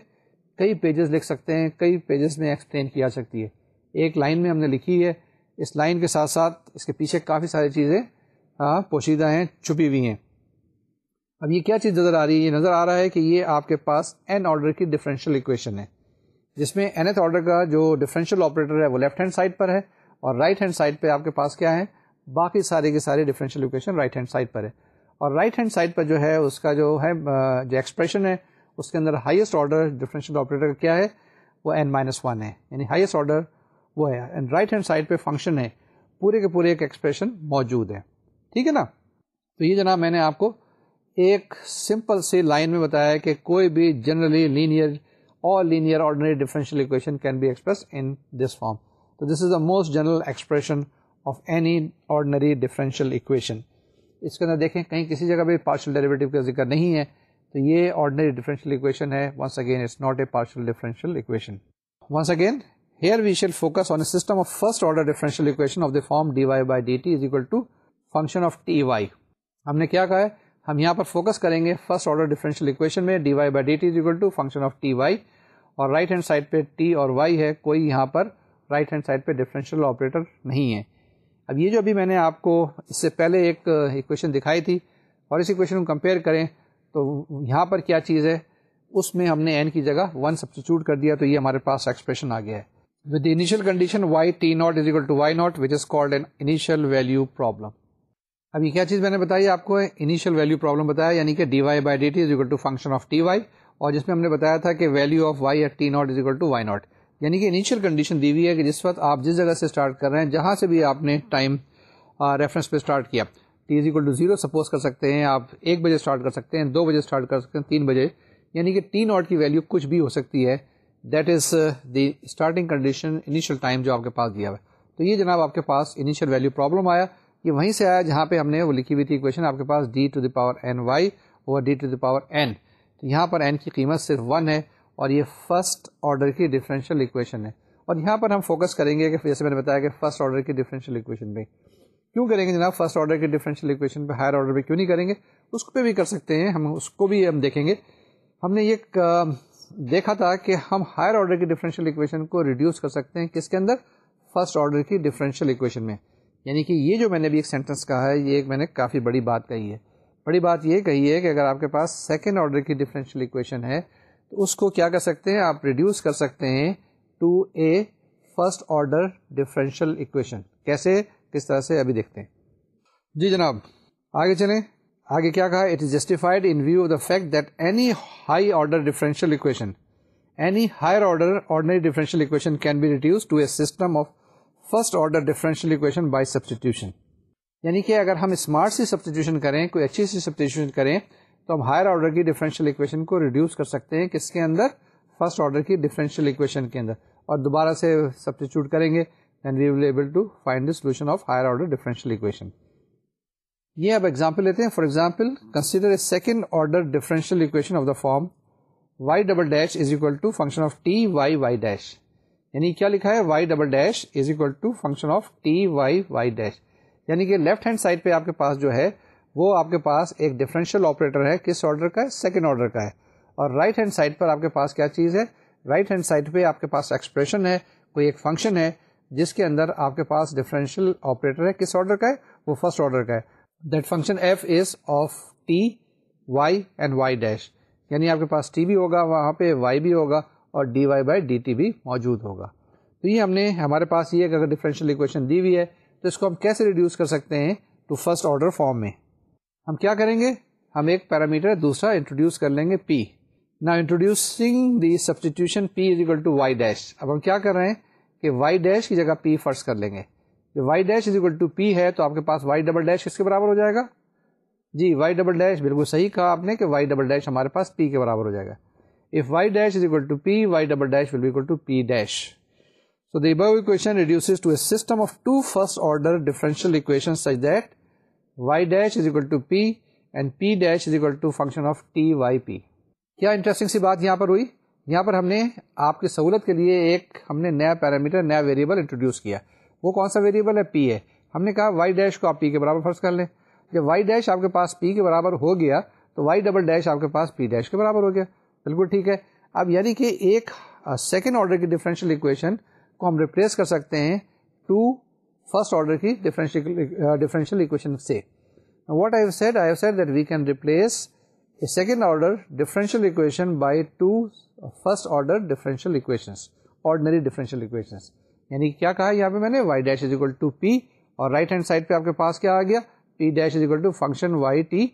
کئی پیجز لکھ سکتے ہیں، کئی پیجز میں ایکسپلین کیا سکتی ہے۔ ایک لائن میں ہم نے لکھی ہے، اس لائن کے ساتھ ساتھ اس کے پیچھے کافی ساری چیزیں پوشیدہ ہیں، چھپی ہوئی ہیں۔ اب یہ کیا چیز نظر آ رہی ہے؟ یہ نظر آ رہا ہے کہ یہ آپ کے پاس این آرڈر کی ڈفرینشیل اکویشن ہے، جس میں این ایتھ آرڈر کا جو ڈفرینشیل آپریٹر ہے، وہ لیفٹ ہینڈ سائڈ پر ہے۔ اور رائٹ ہینڈ سائڈ پہ آپ کے پاس کیا ہے؟ باقی سارے کے سارے differential equation right hand side پر ہے۔ اور رائٹ ہینڈ سائڈ پر جو ہے، اس کا جو ہے جو ایکسپریشن ہے، اس کے اندر ہائیسٹ آرڈر ڈفرینشیل آپریٹر کا کیا ہے؟ وہ این مائنس ون ہے۔ یعنی ہائیسٹ آرڈر وہ ہے۔ رائٹ ہینڈ سائڈ پہ فنکشن ہے۔ پورے کے پورے ایک ایکسپریشن موجود ہے۔ ٹھیک ہے نا؟ تو یہ جناب میں نے آپ کو ایک سمپل سی لائن میں بتایا کہ کوئی بھی جنرلی لینئر اور linear ordinary differential equation can be express in this form this is the most general expression of any ordinary differential equation اس کے اندر دیکھیں کہیں کسی جگہ بھی پارشل ڈیریویٹو کا ذکر نہیں ہے تو یہ آرڈنری ڈیفرنشیل اکویشن ہے once again it's not a partial differential equation once again here we shall focus on system of first order differential equation of the form D Y by D T is equal to function of T Y ہم نے کیا کہا ہے ہم یہاں پر focus کریں گے first order differential equation میں D Y by D T equal to function of T Y اور رائٹ ہینڈ سائڈ پہ ٹی اور وائی ہے کوئی یہاں پر رائٹ ہینڈ سائڈ پہ ڈفرینشیل آپریٹر نہیں ہے۔ اب یہ جو ابھی میں نے آپ کو اس سے پہلے ایک اکویشن دکھائی تھی اور اس اکویشن کو کمپیئر کریں تو یہاں پر کیا چیز ہے؟ اس میں ہم نے این کی جگہ ون سبسٹیچیوٹ کر دیا تو یہ ہمارے پاس ایکسپریشن آ گیا ہے۔ With initial condition Y T naught is equal to Y naught which is called an initial value problem ابھی کیا چیز میں نے بتائی آپ کو انیشیل ویلو پرابلم بتایا یعنی کہ d y by d t is equal to function of t y اور جس میں ہم نے بتایا تھا کہ value of y at t naught is equal to y naught یعنی کہ انیشیل کنڈیشن دی ہوئی ہے کہ جس وقت آپ جس جگہ سے اسٹارٹ کر رہے ہیں، جہاں سے بھی آپ نے ٹائم ریفرنس پہ اسٹارٹ کیا T is equal to zero suppose کر سکتے ہیں، آپ ایک بجے اسٹارٹ کر سکتے ہیں، دو بجے اسٹارٹ کر سکتے ہیں، تین بجے یعنی کہ ٹی ناٹ کی ویلو کچھ بھی ہو سکتی ہے۔ That is the starting condition initial time جو آپ کے پاس دیا ہوا ہے۔ تو یہ جناب آپ کے پاس انیشیل ویلو پرابلم آیا۔ یہ وہیں سے آیا جہاں پہ ہم نے وہ لکھی ہوئی تھی اکویشن آپ کے پاس D to the power N Y اور D to the power N تو یہاں پر این کی قیمت صرف ون ہے۔ اور یہ فرسٹ آرڈر کی ڈفرینشیل اکویشن ہے۔ اور یہاں پر ہم فوکس کریں گے کہ جیسے میں نے بتایا کہ فرسٹ آرڈر کی ڈفرینشیل اکویشن پہ کیوں کریں گے جناب؟ فرسٹ آرڈر کی ڈفرینشیل اکویشن پہ ہائر آرڈر پہ کیوں نہیں کریں گے؟ اس پہ بھی کر سکتے ہیں، ہم اس کو بھی ہم دیکھیں گے۔ ہم نے یہ دیکھا تھا کہ ہم ہائر آرڈر کی ڈفرینشیل اکویشن کو ریڈیوس کر سکتے ہیں کس کے اندر؟ فرسٹ آرڈر کی ڈفرینشیل اکویشن میں۔ یعنی کہ یہ جو میں نے ابھی ایک سینٹینس کہا ہے، یہ ایک میں نے کافی بڑی بات کہی ہے۔ بڑی بات یہ کہی ہے کہ اگر آپ کے پاس سیکنڈ آرڈر کی ڈفرینشیل اکویشن ہے اس کو کیا کر سکتے ہیں؟ آپ ریڈیوس کر سکتے ہیں to a first order differential equation کیسے؟ کس طرح سے؟ ابھی دیکھتے ہیں۔ جی جناب، آگے چلیں۔ آگے کیا کہا؟ It is justified in view of the fact that any high order differential equation any higher order ordinary differential equation can be reduced to a system of first order differential equation by substitution یعنی کہ اگر ہم smart سی substitution کریں، کوئی اچھی سی substitution کریں تو ہم ہائر آرڈر کی ڈفرینشیل اکویشن کو ریڈیوس کر سکتے ہیں کس کے اندر؟ فرسٹ آرڈر کی ڈفرینشیل اکویشن کے اندر۔ اور دوبارہ سے سبسٹیچیوٹ کریں گے then we will able to find the solution of higher order differential equation یہ اب ایگزامپل لیتے ہیں۔ For example consider a second order differential equation of the form Y double dash is equal to function of T Y Y dash یعنی کیا لکھا ہے؟ Y double dash is equal to function of t y y dash یعنی کہ left hand side پہ آپ کے پاس جو ہے وہ آپ کے پاس ایک ڈفرینشیل آپریٹر ہے، کس آرڈر کا ہے؟ سیکنڈ آرڈر کا ہے۔ اور رائٹ ہینڈ سائڈ پر آپ کے پاس کیا چیز ہے؟ رائٹ ہینڈ سائڈ پہ آپ کے پاس ایکسپریشن ہے، کوئی ایک فنکشن ہے، جس کے اندر آپ کے پاس ڈفرینشیل آپریٹر ہے۔ کس آرڈر کا ہے؟ وہ فرسٹ آرڈر کا ہے۔ That function F is of T Y and Y dash یعنی آپ کے پاس ٹی بھی ہوگا، وہاں پہ وائی بھی ہوگا اور D Y by D T بھی موجود ہوگا۔ تو یہ ہم نے، ہمارے پاس یہ اگر ڈفرینشیل اکویشن دی ہوئی ہے، تو اس کو ہم کیسے ریڈیوس کر سکتے ہیں؟ ٹو فرسٹ آرڈر فارم میں۔ ہم کیا کریں گے؟ ہم ایک پیرامیٹر دوسرا انٹروڈیوس کر لیں گے پی نا introducing the substitution p is equal to y dash اب ہم کیا کر رہے ہیں کہ وائی ڈیش کی جگہ پی فرسٹ کر لیں گے۔ Y dash is equal to P ہے تو آپ کے پاس وائی ڈبل ڈیش کس کے برابر ہو جائے گا؟ جی وائی ڈبل ڈیش بالکل صحیح کہا آپ نے کہ وائی ڈبل ڈیش ہمارے پاس پی کے برابر ہو جائے گا۔ If Y dash is equal to P Y double dash will equal to P dash So the above equation reduces to a system of two first order differential equations such y dash is equal to p and p dash is equal to function of t y p. کیا interesting سی بات یہاں پر ہوئی؟ یہاں پر ہم نے آپ کی سہولت کے لیے ایک ہم نے نیا پیرامیٹر نیا ویریبل انٹروڈیوس کیا۔ وہ کون سا ویریبل ہے؟ پی ہے۔ ہم نے کہا وائی ڈیش کو آپ پی کے برابر فرض کر لیں۔ جب وائی ڈیش آپ کے پاس پی کے برابر ہو گیا تو وائی ڈبل ڈیش آپ کے پاس پی ڈیش کے برابر ہو گیا۔ بالکل ٹھیک ہے۔ اب یعنی کہ ایک uh, سیکنڈ آرڈر کی ڈفرینشیل اکویشن کو ہم ریپلیس کر سکتے ہیں ٹو فرسٹ آرڈر کی ڈفرینشیل اکویشن سے what I said I said that we can replace a second order differential equation by two first order differential equation ordinary differential equation یعنی کیا کہا یہاں پہ میں نے Y dash is equal to P اور right hand side پہ آپ کے پاس کیا آ گیا P dash is equal to function Y T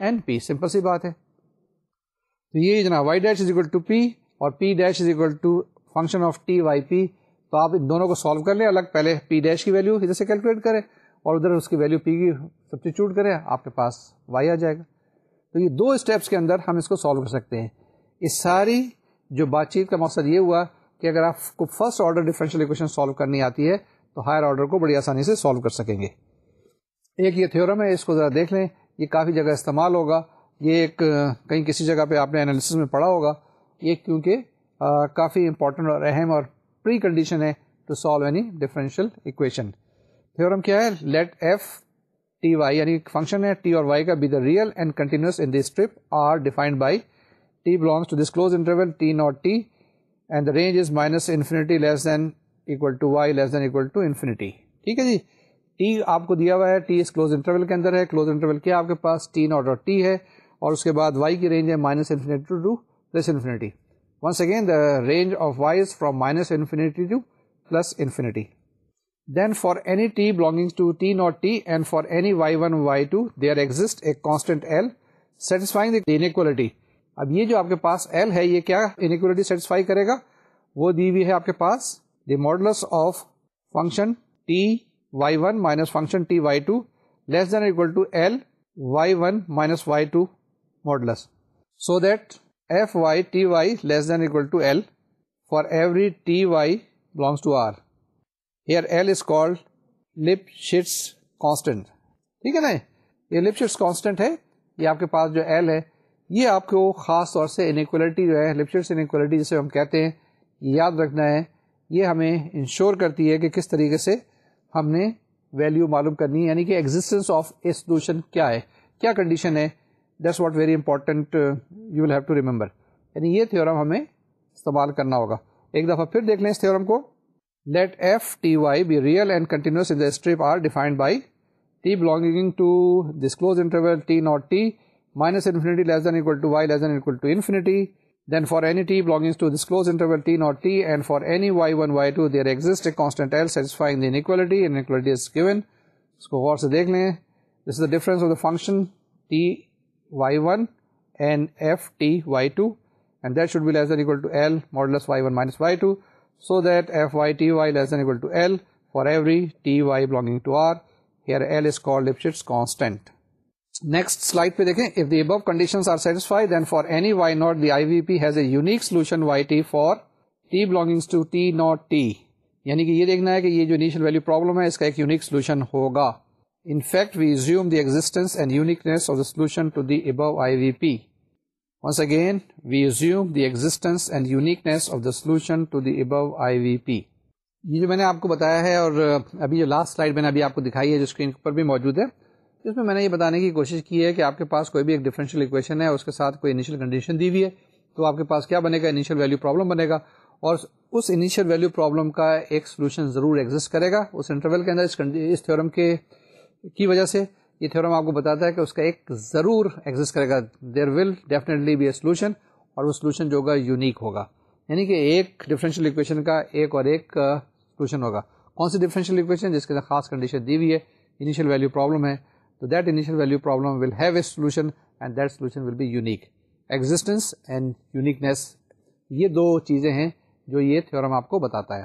and P simple سی بات ہے. تو یہ جناب Y dash is equal to P اور P dash is equal to function of T Y P تو آپ ان دونوں کو سالو کر لیں، الگ پہلے پی ڈیش کی ویلو ادھر سے کیلکولیٹ کریں اور ادھر اس کی ویلو پی کی سبسٹیچیوٹ کریں، آپ کے پاس وائی آ جائے گا۔ تو یہ دو اسٹیپس کے اندر ہم اس کو سالو کر سکتے ہیں۔ اس ساری جو بات چیت کا مقصد یہ ہوا کہ اگر آپ کو first order differential equation solve کرنی آتی ہے، تو ہائر آرڈر کو بڑی آسانی سے سالو کر سکیں گے۔ ایک یہ تھیورم ہے، اس کو ذرا دیکھ لیں۔ یہ کافی جگہ استعمال ہوگا۔ یہ ایک کہیں کسی جگہ پہ آپ نے انالیسس میں پڑھا ہوگا۔ یہ کیونکہ کافی امپورٹنٹ اور اہم اور پری کنڈیشن ہے to solve any differential equation theorem کیا ہے لیٹ ایف ٹی وائی یعنی فنکشن ہے ٹی اور وائی کا be the real and continuous in the strip R defined by T belongs to this close interval T naught T and the range is minus infinity less than equal to Y less than equal to infinity ٹھیک ہے جی T آپ کو دیا ہوا ہے T اس close interval کے اندر ہے کلوز انٹرول کیا آپ کے پاس ٹی ناٹ اور ٹی ہے اور اس کے بعد وائی کی رینج ہے minus infinity to plus infinity once again the range of Y from minus infinity to plus infinity then for any T belonging to T naught T and for any Y one Y two there exist a constant L satisfying inequality اب یہ جو آپ کے پاس L ہے، یہ کیا انیکولٹی satisfy کرے گا؟ وہ دی ہوئی ہے آپ کے پاس the modulus of function T Y one minus function T Y two less than equal to L Y one minus Y two modulus so that F Y T Y less than equal to L for every T Y belongs to R here L is called Lipschitz constant ٹھیک ہے نا؟ یہ Lipschitz constant ہے، یہ آپ کے پاس جو L ہے، یہ آپ کو خاص طور سے انیکولیٹی جو ہے لپ شیٹس انیکولیٹی جسے ہم کہتے ہیں، یاد رکھنا ہے۔ یہ ہمیں انشور کرتی ہے کہ کس طریقے سے ہم نے ویلیو معلوم کرنی ہے یعنی کہ ایگزٹینس آف اے سولوشن کیا ہے۔ کیا کنڈیشن ہے؟ That's what very important you will have to remember یعنی یہ تھیورم ہمیں استعمال کرنا ہوگا۔ ایک دفعہ پھر دیکھ لیں اس تھیورم کو۔ Let F T Y be real and continuous in the strip R defined by T belonging to this closed interval T naught T minus infinity less than equal to Y less than equal to infinity Then for any t belonging to this closed interval t naught t and for any y1 y2 there exists a constant L satisfying the inequality. Inequality is given. So غور سے دیکھ لیں۔ This is the difference of the function t y1 and f t y2 and that should be less than equal to L modulus y1 minus y2 so that f y t y less than equal to L for every t y belonging to R. Here L is called Lipschitz constant. Next slide پہ دیکھیں if the above condition are satisfy then for any Y naught the I V P has a unique solution Y T for T belonging to T naught T یعنی کہ یہ دیکھنا ہے کہ یہ جو انیشل ویلو پرابلم ہے اس کا ایک یونیک سولوشن ہوگا in fact we assume the existence and uniqueness of the solution to the above I V P once again we assume the existence and uniqueness of the solution to the یہ جو میں نے آپ کو بتایا ہے اور ابھی جو لاسٹ سلائڈ میں نے ابھی آپ کو دکھائی ہے جو اسکرین پر بھی موجود ہے، اس میں میں نے یہ بتانے کی کوشش کی ہے کہ آپ کے پاس کوئی بھی ایک ڈفرینشیل اکویشن ہے اس کے ساتھ کوئی انیشیل کنڈیشن دی ہوئی ہے، تو آپ کے پاس کیا بنے گا؟ انیشیل ویلو پرابلم بنے گا۔ اور اس انیشیل ویلو پرابلم کا ایک سولوشن ضرور ایگزٹ کرے گا۔ اس انٹرول کے اندر اس تھیورم کے کی وجہ سے یہ تھیورم آپ کو بتاتا ہے کہ اس کا ایک ضرور ایگزٹ کرے گا۔ There will definitely be a solution اور وہ سولوشن جو ہوگا یونیک ہوگا۔ یعنی کہ ایک ڈفرینشیل اکویشن کا ایک اور ایک سولوشن ہوگا۔ کون سی ڈفرینشیل اکویشن جس کے اندر خاص کنڈیشن دی ہوئی ہے؟ انیشیل ویلو پرابلم ہے۔ So that initial value problem will have a solution and that solution will be unique. Existence and uniqueness یہ دو چیزیں ہیں جو یہ تھیورم آپ کو بتاتا ہے۔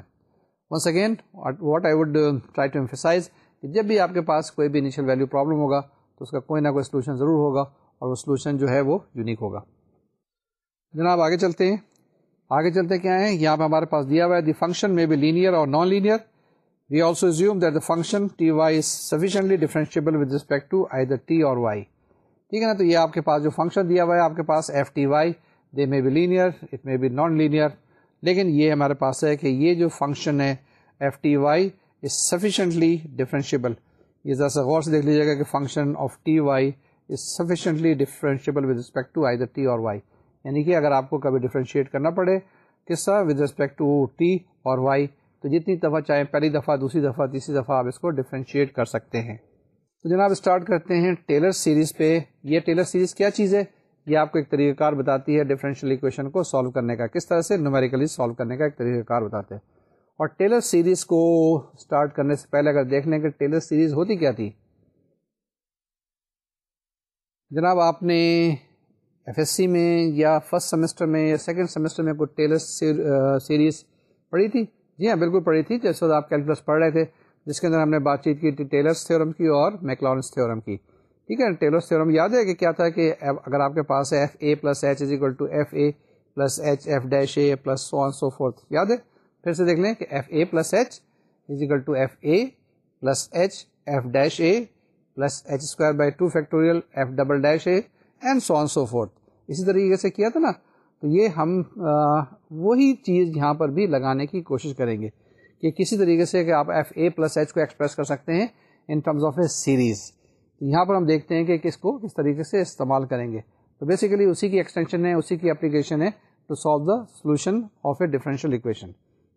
Once again what I would try to emphasize کہ جب بھی آپ کے پاس کوئی بھی انیشیل ویلو پرابلم ہوگا تو اس کا کوئی نہ کوئی سولوشن ضرور ہوگا اور وہ سولوشن جو ہے وہ یونیک ہوگا۔ جناب، آگے چلتے ہیں۔ آگے چلتے کیا ہیں؟ یہاں پہ ہمارے پاس دیا ہوا ہے دی فنکشن میں بھی لینئر اور non linear we also assume that the function T Y is sufficiently differentiable with respect to either T اور وائی ٹھیک ہے نا؟ تو یہ آپ کے پاس جو فنکشن دیا ہوا ہے، آپ کے پاس F T Y they may be linear it may be non linear لیکن یہ ہمارے پاس ہے کہ یہ جو فنکشن ہے F T Y is sufficiently differentiable یہ ذرا سا غور سے دیکھ لیجیے گا کہ function of T Y is sufficiently differentiable with respect to I T اور وائی یعنی کہ اگر آپ کو کبھی ڈفرینشیٹ کرنا پڑے کس طرح ود رسپیکٹ ٹو ٹی اور وائی تو جتنی دفعہ چاہے پہلی دفعہ، دوسری دفعہ، تیسری دفعہ آپ اس کو ڈفرینشیٹ کر سکتے ہیں۔ تو جناب اسٹارٹ کرتے ہیں ٹیلر سیریز پہ۔ یہ ٹیلر سیریز کیا چیز ہے؟ یہ آپ کو ایک طریقہ کار بتاتی ہے ڈفرینشیل اکویشن کو سالو کرنے کا۔ کس طرح سے نومیریکلی سالو کرنے کا ایک طریقہ کار بتاتے ہیں۔ اور ٹیلر سیریز کو اسٹارٹ کرنے سے پہلے اگر دیکھ لیں کہ ٹیلر سیریز ہوتی کیا تھی؟ جناب، آپ نے ایف ایس سی میں یا فرسٹ سیمسٹر میں یا سیکنڈ سیمسٹر میں کوئی ٹیلر سیریز پڑھی تھی؟ جی ہاں بالکل پڑھی تھی جس وقت آپ کیلکولس پڑھ رہے تھے، جس کے اندر ہم نے بات چیت کی ٹیلرس تھیورم کی اور میکلورنس تھیورم کی۔ ٹھیک ہے ٹیلرس تھیورم یاد ہے کہ کیا تھا کہ اگر آپ کے پاس F A plus H is equal to F A plus H F dash A plus so on so forth, یاد ہے؟ پھر سے دیکھ لیں کہ F A plus H is equal to F A plus H F dash A plus H square by two factorial F double dash A and so on so forth اسی طریقے سے کیا تھا نا؟ تو یہ ہم وہی چیز یہاں پر بھی لگانے کی کوشش کریں گے کہ کسی طریقے سے کہ آپ ایف اے پلس ایچ کو ایکسپریس کر سکتے ہیں in terms of a series یہاں پر ہم دیکھتے ہیں کہ کس کو کس طریقے سے استعمال کریں گے. تو بیسیکلی اسی کی ایکسٹینشن ہے، اسی کی اپلیکیشن ہے to solve the solution of a differential equation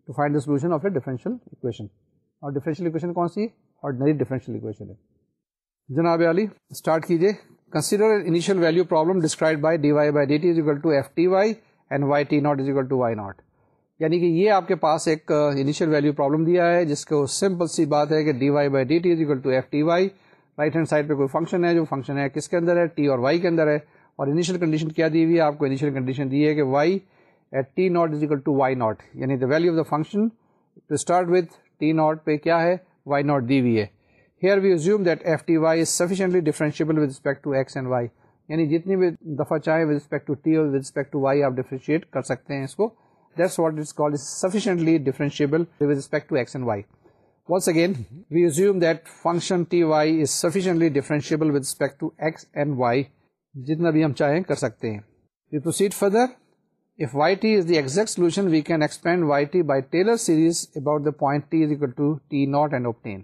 to find the solution of a differential equation اور ڈیفرنشیل اکویشن کون سی? اور نئی اکویشن ہے۔ جناب علی اسٹارٹ کیجیے consider initial value problem described by D Y by D T is equal to F T Y and Y T naught is equal to Y naught یعنی کہ یہ آپ کے پاس ایک انیشیل ویلو پرابلم دیا ہے، جس کو سمپل سی بات ہے کہ D Y by D T is equal to F T Y right hand side پہ کوئی فنکشن ہے، جو فنکشن ہے کس کے اندر ہے؟ ٹی اور وائی کے اندر ہے۔ اور انیشیل کنڈیشن کیا دی ہوئی ہے؟ آپ کو انیشیل کنڈیشن دی ہے کہ Y at T naught is equal to Y naught یعنی the value of the function to start with T naught پہ کیا ہے؟ وائی ناٹ دی ہوئی ہے۔ Here we assume that F T Y is sufficiently differentiable with respect to X and Y یعنی جتنی بھی دفعہ چاہیں ود رسپیکٹ ٹو ٹی اور ود رسپیکٹ ٹو وائی آپ ڈیفرینشیٹ کر سکتے ہیں اس کو۔ That's what is call is sufficiently differentiable with respect to X and Y once again we assume that function ty is sufficiently differentiable with respect to x and y جتنا بھی ہم چاہیں کر سکتے ہیں۔ We proceed further. If yt is the exact solution we can expand yt by Taylor series about the point t is equal to t naught and obtain.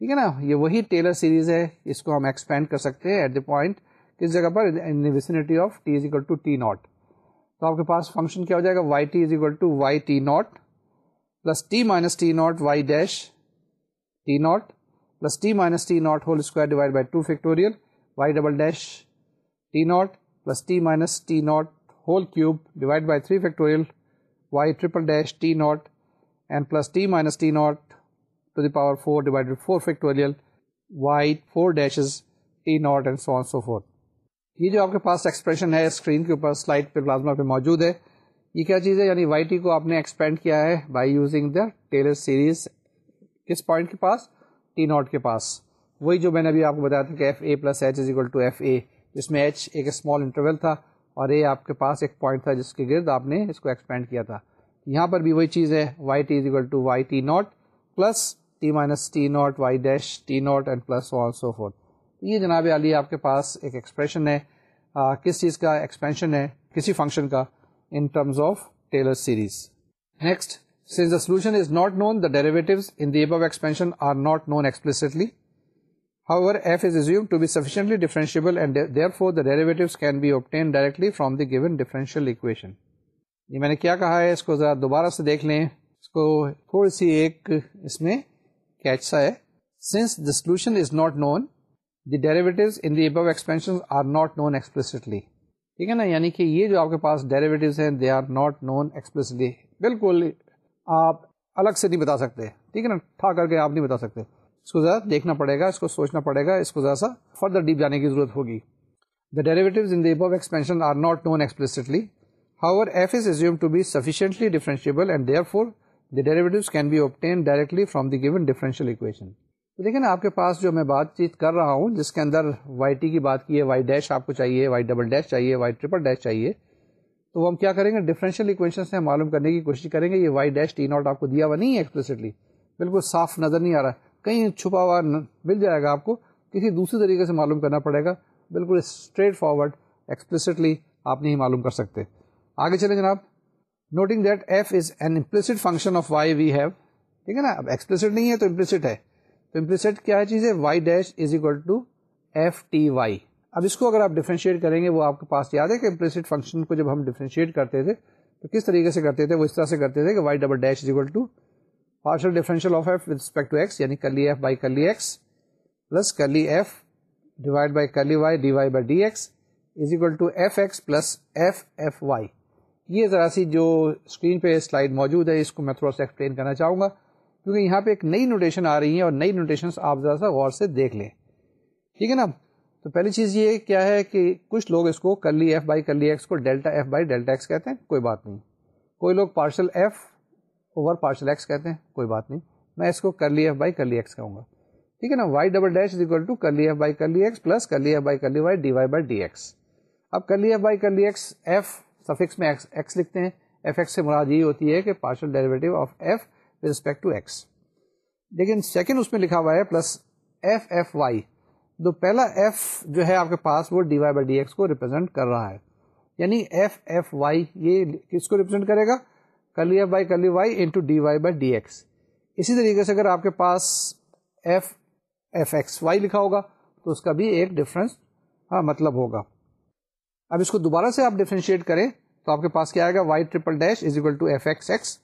ٹھیک ہے نا؟ یہ وہی ٹیلر سیریز ہے، اس کو ہم ایکسپینڈ کر سکتے ہیں ایٹ دا پوائنٹ کس جگہ پر؟ Vicinity of T is equal to T naught تو آپ کے پاس فنکشن کیا ہو جائے گا؟ Y T is equal to Y T naught plus T minus T naught Y dash T naught plus T minus T naught whole square divide by two factorial Y double dash T naught plus T minus T naught whole cube divide by three factorial Y triple dash T naught and plus T minus T naught to the power four divide four factorial Y four dashes T naught and so so forth یہ جو آپ کے پاس expression ہے screen کے اوپر slide پہ plasma پہ موجود ہے، یہ کیا چیز ہے؟ یعنی وائی ٹی کو آپ نے ایکسپینڈ کیا ہے by using the Taylor series کس پوائنٹ کے پاس؟ ٹی ناٹ کے پاس۔ وہی جو میں نے ابھی آپ کو بتایا تھا کہ F A plus H is equal to F A جس میں ایچ ایک اسمال انٹرول تھا۔ اور اے آپ کے پاس ایک پوائنٹ تھا جس کے گرد آپ نے اس کو ایکسپینڈ کیا تھا۔ یہاں پر بھی وہی چیز ہے Y T is equal to Y T naught plus T minus T naught Y dash T naught and plus all so forth یہ جناب علی آپ کے پاس ایک ایکسپریشن ہے۔ آ, کس چیز کا ایکسپینشن ہے؟ کسی فنکشن کا in terms of Taylor series next Since the solution is not known, the derivatives in the above expansion are not known explicitly. However, f is assumed to be sufficiently differentiable and therefore the derivatives can be obtained directly from the given differential equation. یہ میں نے کیا کہا ہے اس کو ذرا دوبارہ سے دیکھ لیں۔ اس کو تھوڑی سی ایک اس میں کیچ سا ہے۔ Since the solution is not known the derivatives in the above expansion are not known explicitly ٹھیک ہے نا؟ یعنی کہ یہ جو آپ کے پاس ڈیریویٹیوز ہیں they are not known explicitly بالکل آپ الگ سے نہیں بتا سکتے۔ ٹھیک ہے نا؟ ٹھا کر کے آپ نہیں بتا سکتے۔ اس کو ذرا دیکھنا پڑے گا، اس کو سوچنا پڑے گا، اس کو ذرا سا فردر ڈیپ جانے کی ضرورت ہوگی۔ The derivatives in above expansion are not known explicitly how F is assume to be sufficiently differentiable and therefore the derivatives can be obtain directly from the given differential equation تو دیکھیں نا، آپ کے پاس جو میں بات چیت کر رہا ہوں، جس کے اندر وائی ٹی کی بات کی ہے وائی ڈیش آپ کو چاہیے وائی ڈبل ڈیش چاہیے وائی ٹریپل ڈیش چاہیے، تو ہم کیا کریں گے؟ ڈفرینشیل اکویشن سے معلوم کرنے کی کوشش کریں گے۔ یہ وائی ڈیش ٹی ناٹ آپ کو دیا ہوا نہیں ہے ایکسپلسٹلی بالکل صاف نظر نہیں آ رہا۔ کہیں چھپا ہوا مل جائے گا آپ کو، کسی دوسری طریقے سے معلوم کرنا پڑے گا۔ بالکل اسٹریٹ فارورڈ ایکسپلسٹلی آپ نہیں معلوم کر سکتے۔ آگے چلیں جناب۔ Noting that F is an implicit function of Y we have ٹھیک ہے نا؟ اب ایکسپلسٹ نہیں ہے تو امپلسٹ ہے۔ تو امپلسٹ کیا چیز ہے Y dash is equal to F T Y اب اس کو اگر آپ ڈیفرینشیٹ کریں گے، وہ آپ کے پاس یاد ہے کہ امپلیسٹ فنکشن کو جب ہم ڈیفرینشیٹ کرتے تھے، تو کس طریقے سے کرتے تھے؟ وہ اس طرح سے کرتے تھے کہ Y double dash is equal to partial differential of F with to X یعنی curly F by curly X plus curly F divide by curly Y D Y by D X is equal to F X plus F F Y یہ ذرا سی جو screen پہ slide موجود ہے، اس کو میں تھوڑا سا ایکسپلین کرنا چاہوں گا۔ کیونکہ یہاں پہ ایک نئی نوٹیشن آ رہی ہے اور نئی نوٹیشن آپ ذرا سا غور سے دیکھ لیں۔ ٹھیک ہے نا؟ تو پہلی چیز یہ کیا ہے کہ کچھ لوگ اس کو curly F by curly X کو delta F by delta X کہتے ہیں، کوئی بات نہیں۔ کوئی لوگ partial F over partial X کہتے ہیں، کوئی بات نہیں۔ میں اس کو curly F by curly X کہوں گا۔ ٹھیک ہے نا؟ Y double dash is equal to curly F by curly X plus curly F by curly Y D Y by D X اب curly F by curly X F suffix میں X لکھتے ہیں۔ F X سے مراد یہ ہوتی ہے کہ partial derivative of F with respect to X لیکن سیکنڈ اس میں لکھا ہوا ہے پلس ایف ایف وائی تو پہلا ایف جو ہے آپ کے پاس وہ D Y by D X کو ریپرزینٹ کر رہا ہے۔ یعنی ایف ایف وائی یہ کس کو ریپرزینٹ کرے گا؟ Curly F by curly Y into D Y by D X اسی طریقے سے اگر آپ کے پاس ایف ایف ایکس وائی لکھا ہوگا، تو تو اس کا بھی ایک ڈفرینس ہاں مطلب ہوگا۔ اب اس کو دوبارہ سے آپ ڈیفرینشیٹ کریں، تو آپ کے پاس کیا آئے گا؟ Y triple dash is equal to F X X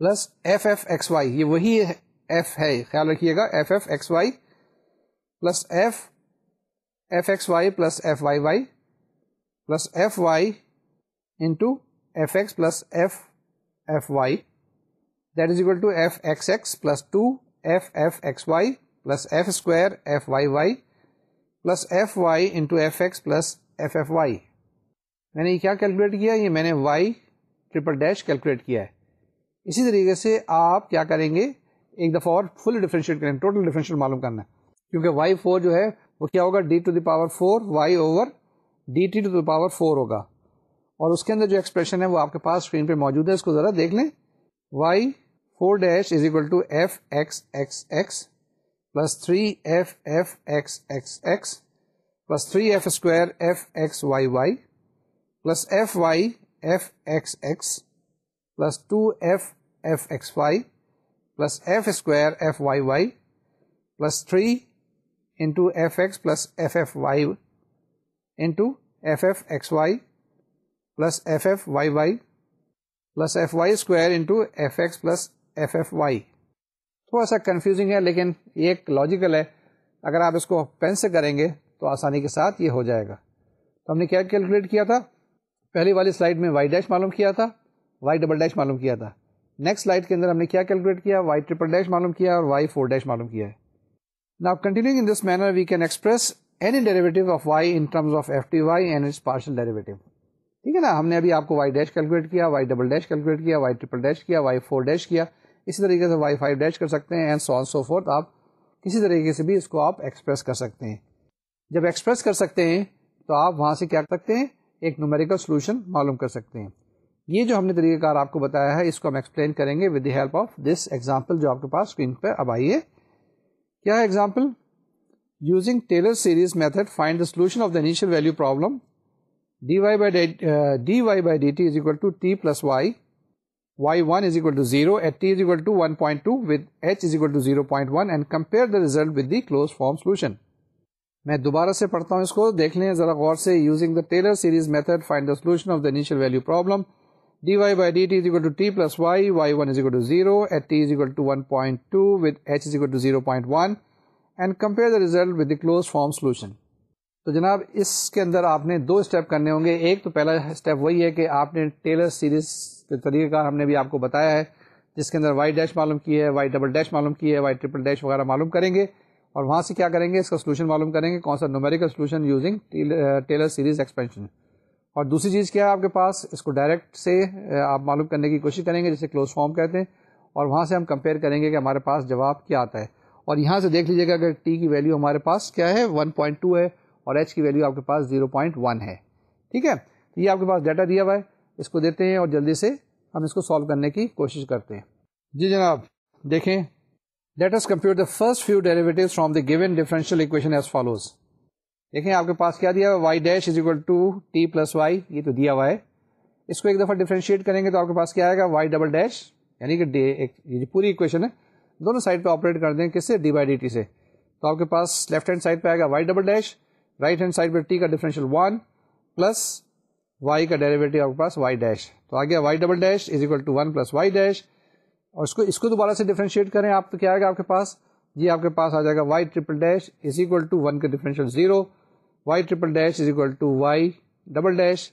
plus F F X Y یہ وہی ایف ہے، خیال رکھیے گا F F X Y plus F F X Y plus F Y Y plus F Y into F X plus F F Y that is equal to F X X plus two F F X Y plus F square F Y Y plus F Y into F X plus F F Y میں نے یہ کیا calculate کیا یہ میں نے Y triple dash calculate کیا ہے اسی طریقے سے آپ کیا کریں گے ایک دفعہ اور فل ڈیفرینشیٹ کریں ٹوٹل ڈیفرینشیٹ معلوم کرنا ہے کیونکہ وائی فور جو ہے وہ کیا ہوگا D to the power four Y over D T to the power four ہوگا اور اس کے اندر جو ایکسپریشن ہے وہ آپ کے پاس اسکرین پہ موجود ہے، اس کو ذرا دیکھ لیں۔ Y four dash is equal to F X X X plus three F F X X X plus three F square F X Y Y plus F Y F X X plus two F F X Y plus F square F Y Y plus three into F X plus F F Y into F F X Y plus F F Y Y plus F Y square into F X plus F F Y تھوڑا سا confusing ہے لیکن یہ ایک logical ہے۔ اگر آپ اس کو پین سے کریں گے تو آسانی کے ساتھ یہ ہو جائے گا۔ تو ہم نے کیا کیلکولیٹ کیا تھا؟ پہلی والی سلائڈ میں وائی ڈیش معلوم کیا تھا وائی ڈبل ڈیش معلوم کیا تھا۔ نیکسٹ سلائڈ کے اندر ہم نے کیا کیلکولیٹ کیا؟ وائی ٹریپل ڈیش معلوم کیا اور وائی فور ڈیش معلوم کیا ہے۔ نا continue in this manner we can express any derivative of y in terms of f t y and its partial derivative ٹھیک ہے نا؟ ہم نے ابھی آپ کو وائی ڈیش کیلکولیٹ کیا وائی ڈبل ڈیش کیلکولیٹ کیا وائی ٹریپل ڈیش کیا وائی فور ڈیش کیا۔ اسی طریقے سے وائی فائیو ڈیش کر سکتے ہیں and so on so forth آپ کسی طریقے سے بھی اس کو آپ ایکسپریس کر سکتے ہیں۔ جب ایکسپریس کر سکتے ہیں، تو آپ وہاں سے کیا کر سکتے ہیں؟ ایک نومیریکل سولوشن معلوم کر سکتے ہیں۔ یہ جو ہم نے طریقہ کار آپ کو بتایا ہے، اس کو ہم ایکسپلین کریں گے with the help of this example جو آپ کے پاس اسکرین پہ اب آئیے کیا ہے example using Taylor series method find the solution of the initial value problem d y by d y by d t is equal to t plus y y one is equal to zero at t is equal to one point two with h is equal to zero point one and compare the result with the close form solution میں دوبارہ سے پڑھتا ہوں اس کو دیکھ لیں ذرا غور سے using the Taylor series method find the solution of the initial value problem dy by dt is equal to t plus y, y1 is equal to 0, at t is equal to 1.2 with h is equal to 0.1 and compare the result with the closed form solution. تو جناب، اس کے اندر آپ نے دو step کرنے ہوں گے۔ ایک تو پہلا اسٹیپ وہی ہے کہ آپ نے ٹیلر سیریز کے طریقہ کار ہم نے بھی آپ کو بتایا ہے، جس کے اندر وائی ڈیش معلوم کی ہے وائی ڈبل ڈیش معلوم کی ہے وائی ٹریپل ڈیش وغیرہ معلوم کریں گے۔ اور وہاں سے کیا کریں گے؟ اس کا سولوشن معلوم کریں گے، کون سا numerical solution using Taylor series expansion اور دوسری چیز کیا ہے آپ کے پاس؟ اس کو ڈائریکٹ سے آپ معلوم کرنے کی کوشش کریں گے، جسے کلوز فارم کہتے ہیں۔ اور وہاں سے ہم کمپیئر کریں گے کہ ہمارے پاس جواب کیا آتا ہے۔ اور یہاں سے دیکھ لیجیے گا کہ ٹی کی ویلیو ہمارے پاس کیا ہے 1.2 ہے۔ اور ایچ کی ویلیو آپ کے پاس 0.1 ہے۔ ٹھیک ہے؟ تو یہ آپ کے پاس ڈیٹا دیا ہوا ہے۔ اس کو دیتے ہیں اور جلدی سے ہم اس کو سالو کرنے کی کوشش کرتے ہیں۔ جی جناب، دیکھیں۔ Let us compute the first few derivative from the given differential equation as follows دیکھیں آپ کے پاس کیا دیا ہوا y dash is equal to t plus y یہ تو دیا ہوا ہے۔ اس کو ایک دفعہ ڈیفرینشیٹ کریں گے تو آپ کے پاس کیا آئے گا؟ وائی ڈبل ڈیش یعنی کہ یہ پوری اکویشن ہے، دونوں سائڈ پہ آپریٹ کر دیں۔ کس سے؟ ڈی بائی ڈی ٹی سے۔ تو آپ کے پاس لیفٹ ہینڈ سائڈ پہ آئے گا y double dash right hand side پہ ٹی کا ڈیفرنشیل ون پلس وائی کا ڈیریویٹو آپ کے پاس وائی ڈیش تو آ گیا y double dash is equal to one plus y dash اور اس کو اس کو دوبارہ سے ڈیفرینشیٹ کریں آپ تو کیا آئے گا آپ کے پاس؟ جی آپ کے پاس آ جائے گا y triple dash is equal to one کا differential zero y triple dash is equal to y double dash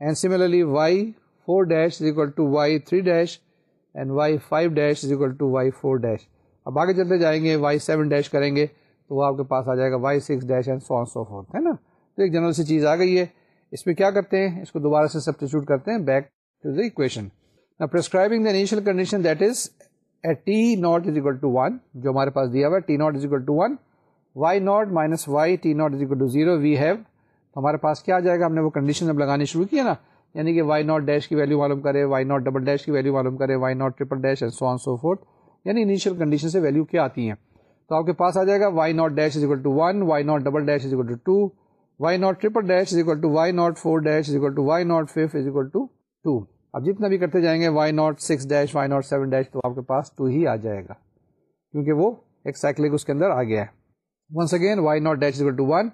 and similarly y four dash is equal to y three dash and y five dash is equal to y four dash اب آگے چلتے جائیں گے y seven dash کریں گے. تو وہ آپ کے پاس آ جائے گا y six dash and so so forth, ہے نا؟ تو ایک جنرل سی چیز آ گئی ہے۔ اس میں کیا کرتے ہیں؟ اس کو دوبارہ سے سبسٹیچیوٹ کرتے ہیں۔ Back to the equation prescribing the initial condition that is at t naught is equal to one جو ہمارے پاس دیا ہوا ہے t naught is equal to one y naught minus y t naught is equal to zero we have ہمارے پاس کیا آ جائے گا؟ ہم نے وہ کنڈیشن اب لگانی شروع کیا نا۔ یعنی کہ وائی ناٹ ڈیش کی ویلیو معلوم کرے وائی ناٹ ڈبل ڈیش کی ویلیو معلوم کرے y naught triple dash and so on so forth یعنی انیشیل کنڈیشن سے ویلیو کیا آتی ہیں؟ تو آپ کے پاس آ جائے گا y naught dash is equal to one y naught double dash is equal to two y naught triple dash is equal to y naught four dash is equal to y naught five is equal to two اب جتنا بھی کرتے جائیں گے y naught six dash y naught seven dash تو آپ کے پاس ٹو ہی آ جائے گا کیونکہ وہ ایک سائیکلک اس کے اندر آ گیا ہے once again y naught dash is equal to 1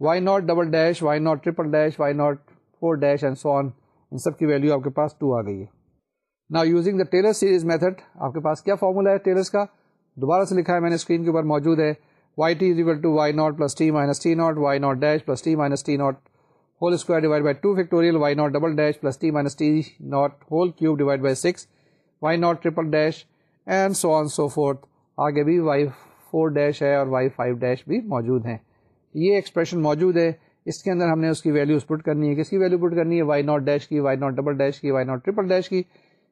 y naught double dash y naught triple dash y naught 4 dash and so ان سب کی ویلیو آپ کے پاس 2 آ گئی ہے نا using the Taylor series method آپ کے پاس کیا فارمولا ہے ٹیلرس کا دوبارہ سے لکھا ہے، میں نے اسکرین کے اوپر موجود ہے۔ Y t is equal to y naught plus t minus t naught y naught dash plus t minus t naught whole square divide by two factorial y naught double dash plus t minus t naught whole cube divide by six y naught triple dash and so on so forth آگے بھی y four dash ہے اور y five dash بھی موجود ہیں۔ یہ expression موجود ہے۔ اس کے اندر ہم نے اس کی ویلیوز پٹ کرنی ہے۔ کس کی ویلیو پٹ کرنی ہے؟ وائی ناٹ ڈیش کی وائی ناٹ ڈبل ڈیش کی وائی ناٹ ٹریپل ڈیش کی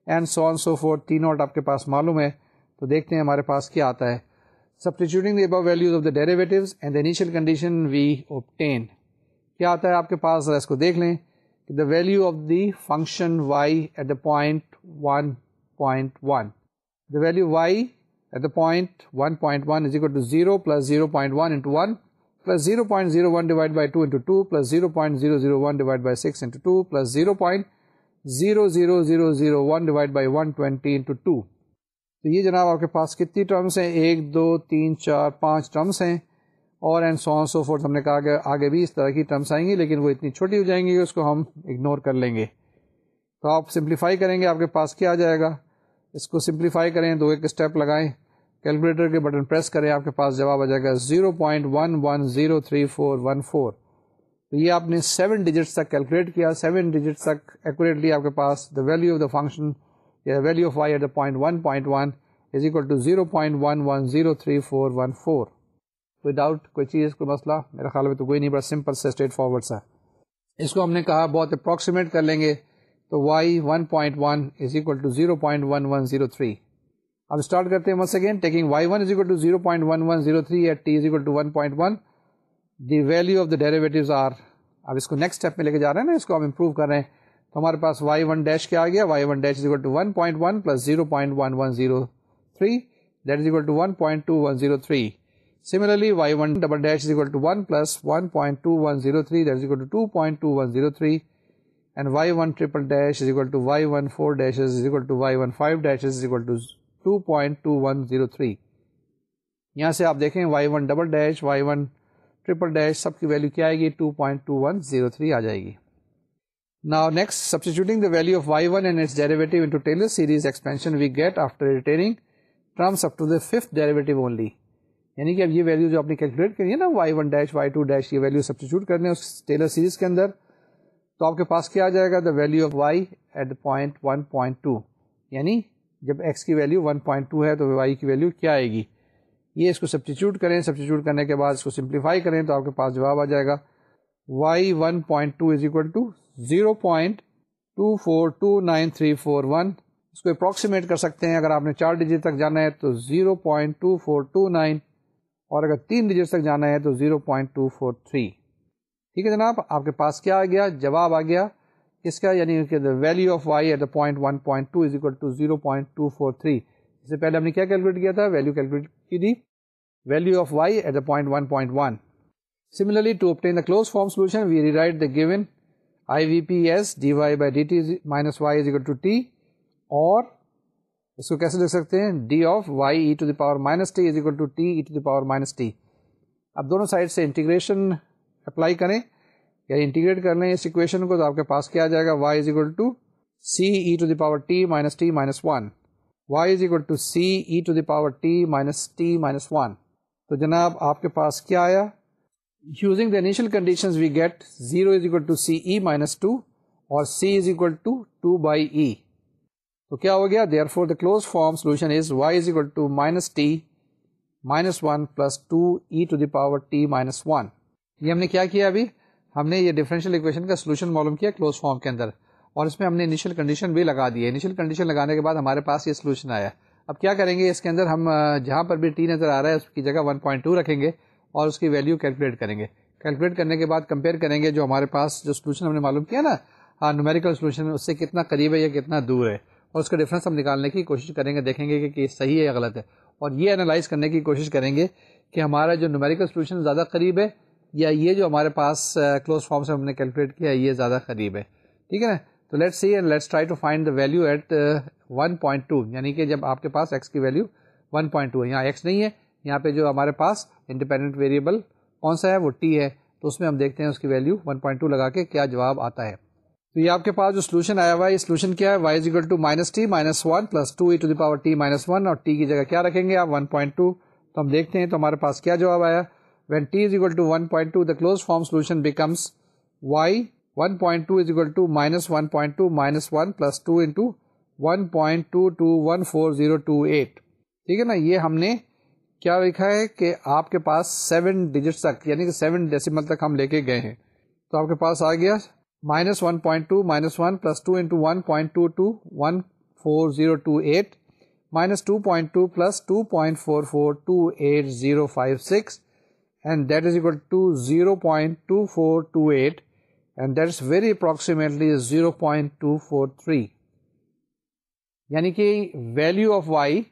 and so on so forth t naught آپ کے پاس معلوم ہے۔ تو دیکھتے ہیں ہمارے پاس کیا آتا ہے۔ Substituting the above values of the derivatives and the initial condition we obtain کیا آتا ہے آپ کے پاس؟ ذرا اس کو دیکھ لیں کہ the value of the function y at the point one point one the value y at the point one point one is equal to zero plus zero point one into one plus zero point zero one divide by two into two plus zero point zero zero one divide by six into two plus zero point zero zero zero zero one divide by one twenty into two تو یہ جناب آپ کے پاس کتنی terms ہیں؟ ایک، دو، تین، چار، پانچ ٹرمس ہیں اور اینڈ سو سو فورتھ ہم نے کہا کہ آگے بھی اس طرح کی ٹرمس آئیں گی لیکن وہ اتنی چھوٹی ہو جائیں گی کہ اس کو ہم اگنور کر لیں گے۔ تو آپ سمپلیفائی کریں گے، آپ کے پاس کیا آ جائے گا؟ اس کو سمپلیفائی کریں، دو ایک اسٹیپ لگائیں کیلکولیٹر کے بٹن پریس کریں، آپ کے پاس جواب آ جائے گا zero point one one zero three four one four تو یہ آپ نے سیون ڈیجٹس تک کیلکولیٹ کیا سیون ڈیجٹس تک ایکوریٹلی آپ کے پاس the value of the function یا value of y at the point one point one is equal to zero point one one zero three four one four کوئی doubt کوئی چیز، کوئی مسئلہ میرا خیال میں تو کوئی نہیں بڑا سمپل سے اسٹریٹ فارورڈ سا اس کو ہم نے کہا بہت اپروکسیمیٹ کر لیں گے، تو y one point one is equal to zero point one one zero three اب اسٹارٹ کرتے ہیں once again taking y one is equal to zero point one one zero three at t is equal to one point one the value of the derivatives are اب اس کو next step میں لے کے جا رہے ہیں نا، اس کو ہم امپروو کر رہے ہیں۔ تو ہمارے پاس وائی ون ڈیش کیا آ گیا؟ Y one dash is equal to one point one plus zero point one one zero three that is equal to one point two one zero three similarly y one double dash is equal to one plus one point two one zero three that is equal to two point two one zero three and y one triple dash is equal to y one four dash is equal to y one five dash is equal to two point two one zero three یہاں سے آپ دیکھیں y one double dash y one triple dash سب کی value کیا آئے گی؟ Two point two one zero three آ جائے گی۔ نا next substituting the value of y one and its derivative into Taylor series expansion we get after retaining terms up to the fifth derivative only یعنی کہ اب یہ value جو آپ نے کیلکولیٹ کری ہے نا y one dash y two dash یہ ویلو سبسٹیوٹ کرنے اس ٹیلر سیریز کے اندر تو آپ کے پاس کیا آ جائے گا the value of y at point one point two یعنی جب ایکس کی ویلو 1.2 ہے تو وائی کی ویلو کیا آئے گی یہ اس کو سبسٹیچیوٹ کریں سبسٹیچیوٹ کرنے کے بعد اس کو سمپلیفائی کریں تو آپ کے پاس جواب آ جائے گا y one point two is equal to zero point two four two nine three four one اس کو اپروکسیمیٹ کر سکتے ہیں۔ اگر آپ نے چار ڈیجٹ تک جانا ہے تو zero point two four two nine اور اگر تین ڈیجٹ تک جانا ہے تو zero point two four three ٹھیک ہے جناب؟ آپ کے پاس کیا آ گیا؟ جواب آ گیا اس کا یعنی کہ value of y at the point one point two is equal to zero point two four three اس سے پہلے ہم نے کیا کیلکولیٹ کیا تھا؟ ویلو کیلکولیٹ کی تھی۔ Value of y at the point one point one similarly to obtain the close form solution we rewrite the given I V P s d y by d t minus y is equal to t اور اس کو کیسے لکھ سکتے ہیں؟ D of y e to the power minus t is equal to t e to the power minus t اب دونوں side سے انٹیگریشن اپلائی کریں، یا انٹیگریٹ کر لیں اس اکویشن کو، تو آپ کے پاس کیا جائے گا؟ Y is equal to c e to the power t minus t minus one y is equal to c e to the power t minus t minus one تو جناب، آپ کے پاس کیا آیا؟ Using the initial condition we get zero is equal to c e minus two اور c is equal to two by e تو کیا ہو گیا therefore the close form solution is y is equal to minus t minus one plus two e to the power t minus one یہ ہم نے کیا کیا ابھی ہم نے یہ ڈفرینشیل اکویشن کا سولوشن معلوم کیا کلوز فارم کے اندر اور اس میں ہم نے انیشیل کنڈیشن بھی لگا دی ہے انیشیل کنڈیشن لگانے کے بعد ہمارے پاس یہ سولوشن آیا اب کیا کریں گے اس کے اندر ہم جہاں پر بھی ٹی نظر آ رہا ہے اس کی جگہ 1.2 رکھیں گے اور اس کی ویلیو کیلکولیٹ کریں گے۔ کیلکولیٹ کرنے کے بعد کمپیئر کریں گے جو ہمارے پاس جو سولوشن ہم نے معلوم کیا نا ہاں نومیریکل سولوشن اس سے کتنا قریب ہے یا کتنا دور ہے، اور اس کا ڈفرینس ہم نکالنے کی کوشش کریں گے، دیکھیں گے کہ صحیح ہے یا غلط ہے۔ اور یہ انالائز کرنے کی کوشش کریں گے کہ ہمارا جو نومیریکل سولوشن زیادہ قریب ہے یا یہ جو ہمارے پاس کلوز فارم سے ہم نے کیلکولیٹ کیا، یہ زیادہ قریب ہے۔ ٹھیک ہے نا؟ تو let see and let's try to find the value at one point two یعنی کہ جب آپ کے پاس ایکس کی ویلو ون پوائنٹ ٹو ہے، یہاں ایکس نہیں ہے یہاں پہ جو ہمارے پاس انڈیپینڈنٹ ویریبل کون سا ہے؟ وہ ٹی ہے۔ تو اس میں ہم دیکھتے ہیں اس کی ویلیو 1.2 لگا کے کیا جواب آتا ہے۔ تو یہ آپ کے پاس جو سولوشن آیا ہوا ہے، یہ سولوشن کیا ہے؟ Y is equal to minus t minus one plus two e to the power t minus one اور ٹی کی جگہ کیا رکھیں گے آپ؟ 1.2 پوائنٹ ٹو تو ہم دیکھتے ہیں تو ہمارے پاس کیا جواب آیا؟ When t is equal to one point two the close form solution becomes y one point two is equal to minus one point two minus one plus two into one point two two one four zero two eight ٹھیک ہے نا؟ یہ ہم نے کیا لکھا ہے کہ آپ کے پاس سیون ڈیجٹس تک یعنی کہ سیون ڈیسیمل تک ہم لے کے گئے ہیں۔ تو آپ کے پاس آ گیا minus one point two minus one plus two into one point two two one four zero two eight minus two point two plus two point four four two eight zero five six and that is equal to zero point two four two eight and that is very approximately zero point two four three یعنی کہ value of y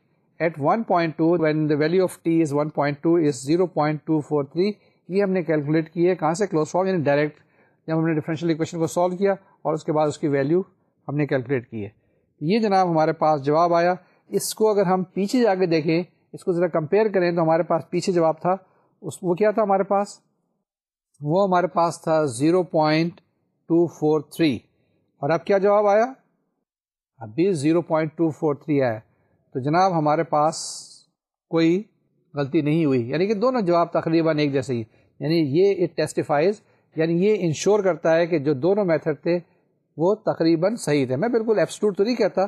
at one point two when the value of t is one point two is zero point two four three یہ ہم نے calculate کی ہے کہاں سے close form یعنی ڈائریکٹ جب ہم نے ڈفرینشیل اکویشن کو سالو کیا اور اس کے بعد اس کی ویلو ہم نے کیلکولیٹ کی ہے۔ یہ جناب ہمارے پاس جواب آیا۔ اس کو اگر ہم پیچھے جا کے دیکھیں، اس کو ذرا کمپیئر کریں تو ہمارے پاس پیچھے جواب تھا۔ اس وہ کیا تھا ہمارے پاس؟ وہ ہمارے پاس تھا zero point two four three اور اب کیا جواب آیا؟ ابھی zero point two four three آیا۔ تو جناب ہمارے پاس کوئی غلطی نہیں ہوئی۔ یعنی کہ دونوں جواب تقریباً ایک جیسے ہی۔ یعنی یہ اٹ ٹیسٹیفائز یعنی یہ انشور کرتا ہے کہ جو دونوں میتھڈ تھے وہ تقریباً صحیح تھے۔ میں بالکل ایپسٹوٹ تو نہیں کہتا،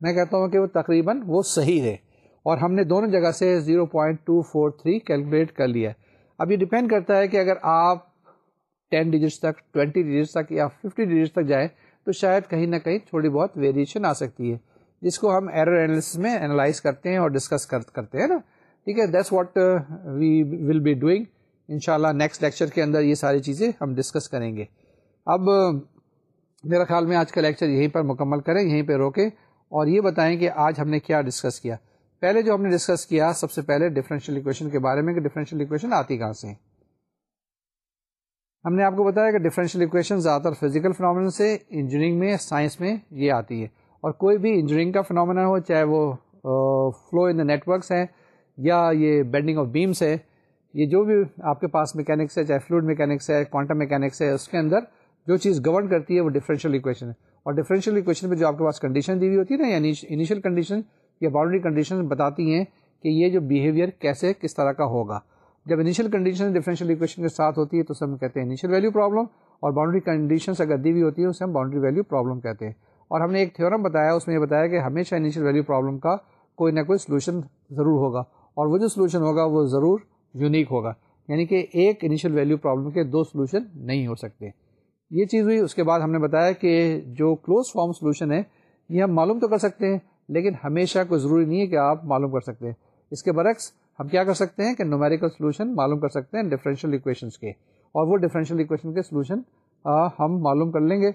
میں کہتا ہوں کہ وہ تقریباً وہ صحیح ہے اور ہم نے دونوں جگہ سے 0.243 کیلکولیٹ کر لیا۔ اب یہ ڈپینڈ کرتا ہے کہ اگر آپ 10 ڈیجٹس تک 20 ڈیجٹس تک یا 50 ڈیجٹس تک جائیں تو شاید کہیں نہ کہیں تھوڑی بہت ویریشن آ سکتی ہے۔ جس کو ہم ایرر اینالس میں انالائز کرتے ہیں اور ڈسکس کرتے ہیں نا؟ ٹھیک ہے؟ That's what we will be doing ان شاء اللہ نیکسٹ لیکچر کے اندر یہ ساری چیزیں ہم ڈسکس کریں گے۔ اب uh, میرا خیال میں آج کا لیکچر یہیں پر مکمل کریں، یہیں پہ روکیں اور یہ بتائیں کہ آج ہم نے کیا ڈسکس کیا۔ پہلے جو ہم نے ڈسکس کیا، سب سے پہلے ڈفرینشیل اکویشن کے بارے میں کہ ڈفرینشیل اکویشن آتی کہاں سے ہم نے آپ کو بتایا کہ ڈفرینشیل اکویشن زیادہ تر فزیکل فنامن سے انجینئرنگ میں سائنس میں یہ آتی ہے۔ اور کوئی بھی انجینئرنگ کا فنامنا ہو، چاہے وہ فلو ان دا نیٹورکس ہیں یا یہ بینڈنگ آف بیمس ہے، یہ جو بھی آپ کے پاس میکینکس ہے، چاہے فلوڈ میکینکس ہے کوانٹم میکینکس ہے، اس کے اندر جو چیز گورن کرتی ہے وہ ڈفرینشیل اکویشن ہے۔ اور ڈفرینشیل اکویشن میں جو آپ کے پاس کنڈیشن دی ہوئی ہوتی ہے نا یعنی انیشیل کنڈیشن یا باؤنڈری کنڈیشن بتاتی ہیں کہ یہ جو بیہیویئر کیسے، کس طرح کا ہوگا۔ جب انیشیل کنڈیشن ڈفرینشیل اکویشن کے ساتھ ہوتی ہے تو اسے ہم کہتے ہیں انیشیل ویلیو پرابلم اور باؤنڈری کنڈیشن اگر دی ہوئی ہوتی ہے اسے ہم باؤنڈری ویلیو پرابلم کہتے ہیں۔ اور ہم نے ایک تھیورم بتایا، اس میں یہ بتایا کہ ہمیشہ انیشیل ویلیو پرابلم کا کوئی نہ کوئی سولوشن ضرور ہوگا اور وہ جو سولوشن ہوگا وہ ضرور یونیک ہوگا یعنی کہ ایک انیشیل ویلیو پرابلم کے دو سولوشن نہیں ہو سکتے۔ یہ چیز ہوئی، اس کے بعد ہم نے بتایا کہ جو کلوز فارم سولوشن ہے، یہ ہم معلوم تو کر سکتے ہیں، لیکن ہمیشہ کوئی ضروری نہیں ہے کہ آپ معلوم کر سکتے ہیں۔ اس کے برعکس، ہم کیا کر سکتے ہیں کہ نومیریکل سولوشن معلوم کر سکتے ہیں ڈفرینشیل اکویشنس کے۔ اور وہ ڈفرینشیل اکویشن کے سولوشن ہم معلوم کر لیں گے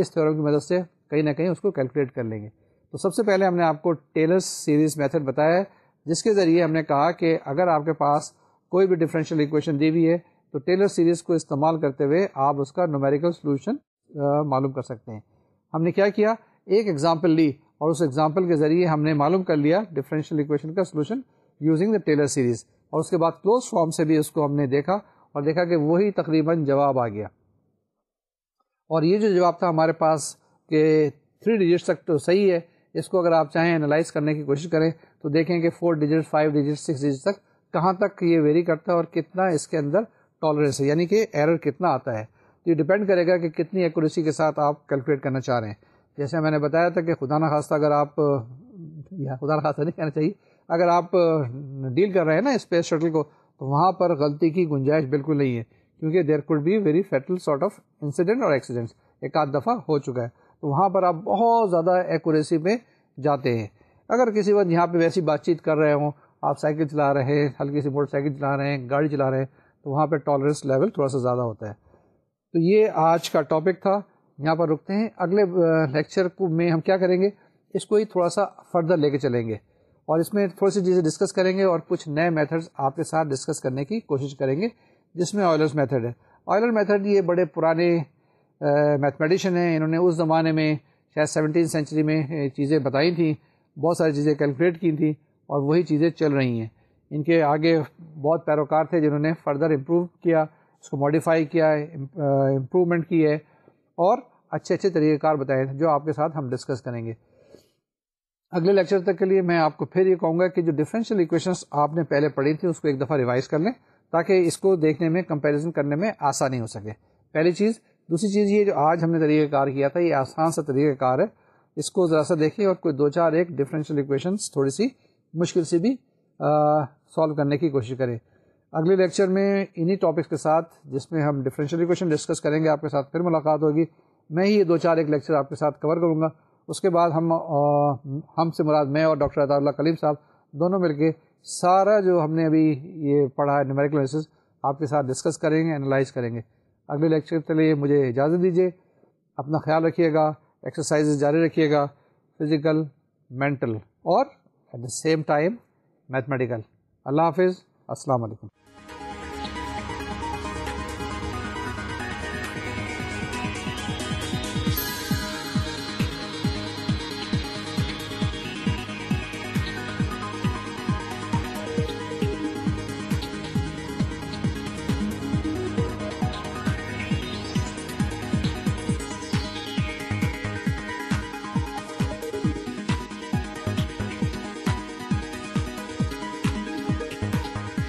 اس تھیورم کی مدد سے۔ کہیں نہ کہیں اس کو کیلکولیٹ کر لیں گے۔ تو سب سے پہلے ہم نے آپ کو ٹیلرس سیریز میتھڈ بتایا ہے، جس کے ذریعے ہم نے کہا کہ اگر آپ کے پاس کوئی بھی ڈفرینشیل اکویشن دی ہوئی ہے، تو ٹیلر سیریز کو استعمال کرتے ہوئے آپ اس کا نومیریکل سولوشن معلوم کر سکتے ہیں۔ ہم نے کیا کیا؟ ایک ایگزامپل لی اور اس ایگزامپل کے ذریعے ہم نے معلوم کر لیا ڈفرینشیل اکویشن کا solution using the Taylor series اور اس کے بعد کلوز فارم سے بھی اس کو ہم نے دیکھا اور دیکھا کہ وہی تقریباً جواب آ گیا۔ اور یہ جو جواب تھا ہمارے پاس کہ تھری ڈیجٹس تک تو صحیح ہے۔ اس کو اگر آپ چاہیں انالائز کرنے کی کوشش کریں تو دیکھیں کہ four digit five digit six digit تک کہاں تک یہ ویری کرتا ہے اور کتنا اس کے اندر ٹالرنس ہے یعنی کہ ایرر کتنا آتا ہے۔ تو یہ ڈپینڈ کرے گا کہ کتنی ایکوریسی کے ساتھ آپ کیلکولیٹ کرنا چاہ رہے ہیں۔ جیسے میں نے بتایا تھا کہ خدا نخواستہ اگر آپ، یا خدا نخواستہ نہیں کہنا چاہیے، اگر آپ ڈیل کر رہے ہیں نا اسپیس شٹل کو، تو وہاں پر غلطی کی گنجائش بالکل نہیں ہے۔ کیونکہ there could be very fatal sort of incident اور ایکسیڈنٹس ایک آدھ دفعہ ہو چکا ہے۔ تو وہاں پر آپ بہت زیادہ ایکوریسی میں جاتے ہیں۔ اگر کسی وقت یہاں پہ ویسی بات چیت کر رہے ہوں، آپ سائیکل چلا رہے ہیں، ہلکی سی موٹر سائیکل چلا رہے ہیں، گاڑی چلا رہے ہیں، تو وہاں پہ ٹالرنس لیول تھوڑا سا زیادہ ہوتا ہے۔ تو یہ آج کا ٹاپک تھا۔ یہاں پر رکتے ہیں۔ اگلے لیکچر کو میں ہم کیا کریں گے؟ اس کو ہی تھوڑا سا فردر لے کے چلیں گے۔ اور اس میں تھوڑی سی چیزیں ڈسکس کریں گے اور کچھ نئے میتھڈز آپ کے ساتھ ڈسکس کرنے کی کوشش کریں گے، جس میں آئلرس میتھڈ ہے۔ آئلر میتھڈ یہ بڑے پرانے میتھمیٹیشین ہیں، انہوں نے اس زمانے میں شاید سیونٹین سینچری میں چیزیں بتائی تھیں، بہت ساری چیزیں کیلکولیٹ کی تھیں اور وہی چیزیں چل رہی ہیں۔ ان کے آگے بہت پیروکار تھے جنہوں نے فردر امپروو کیا، اس کو ماڈیفائی کیا ہے امپرومنٹ کی ہے اور اچھے اچھے طریقہ کار بتائے جو آپ کے ساتھ ہم ڈسکس کریں گے۔ اگلے لیکچر تک کے لیے میں آپ کو پھر یہ کہوں گا کہ جو ڈفرینشیل ایکویشنس آپ نے پہلے پڑھی تھی، اس کو ایک دفعہ ریوائز کر لیں تاکہ اس کو دیکھنے میں کمپیریزن کرنے میں آسانی ہو سکے۔ پہلی چیز دوسری چیز یہ جو آج ہم نے طریقہ کار کیا تھا، یہ آسان سا طریقہ کار ہے۔ اس کو ذرا سا دیکھیں اور کوئی دو چار ایک ڈفرینشیل ایکویشنس تھوڑی سی مشکل سے بھی سالو کرنے کی کوشش کریں۔ اگلے لیکچر میں انہی ٹاپکس کے ساتھ جس میں ہم ڈفرینشیل ایکویشن ڈسکس کریں گے، آپ کے ساتھ پھر ملاقات ہوگی۔ میں ہی یہ دو چار ایک لیکچر آپ کے ساتھ کور کروں گا۔ اس کے بعد ہم ہم سے مراد میں اور ڈاکٹر اطاء اللہ کلیم صاحب دونوں مل کے سارا جو ہم نے ابھی یہ پڑھا ہے نیومیریکل آپ کے ساتھ ڈسکس کریں گے انالائز کریں گے۔ اگلے لیکچر کے لیے مجھے اجازت دیجیے اپنا خیال رکھیے گا ایکسرسائز جاری رکھیے گا فزیکل مینٹل اور at the same time mathematical اللہ حافظ، السلام علیکم۔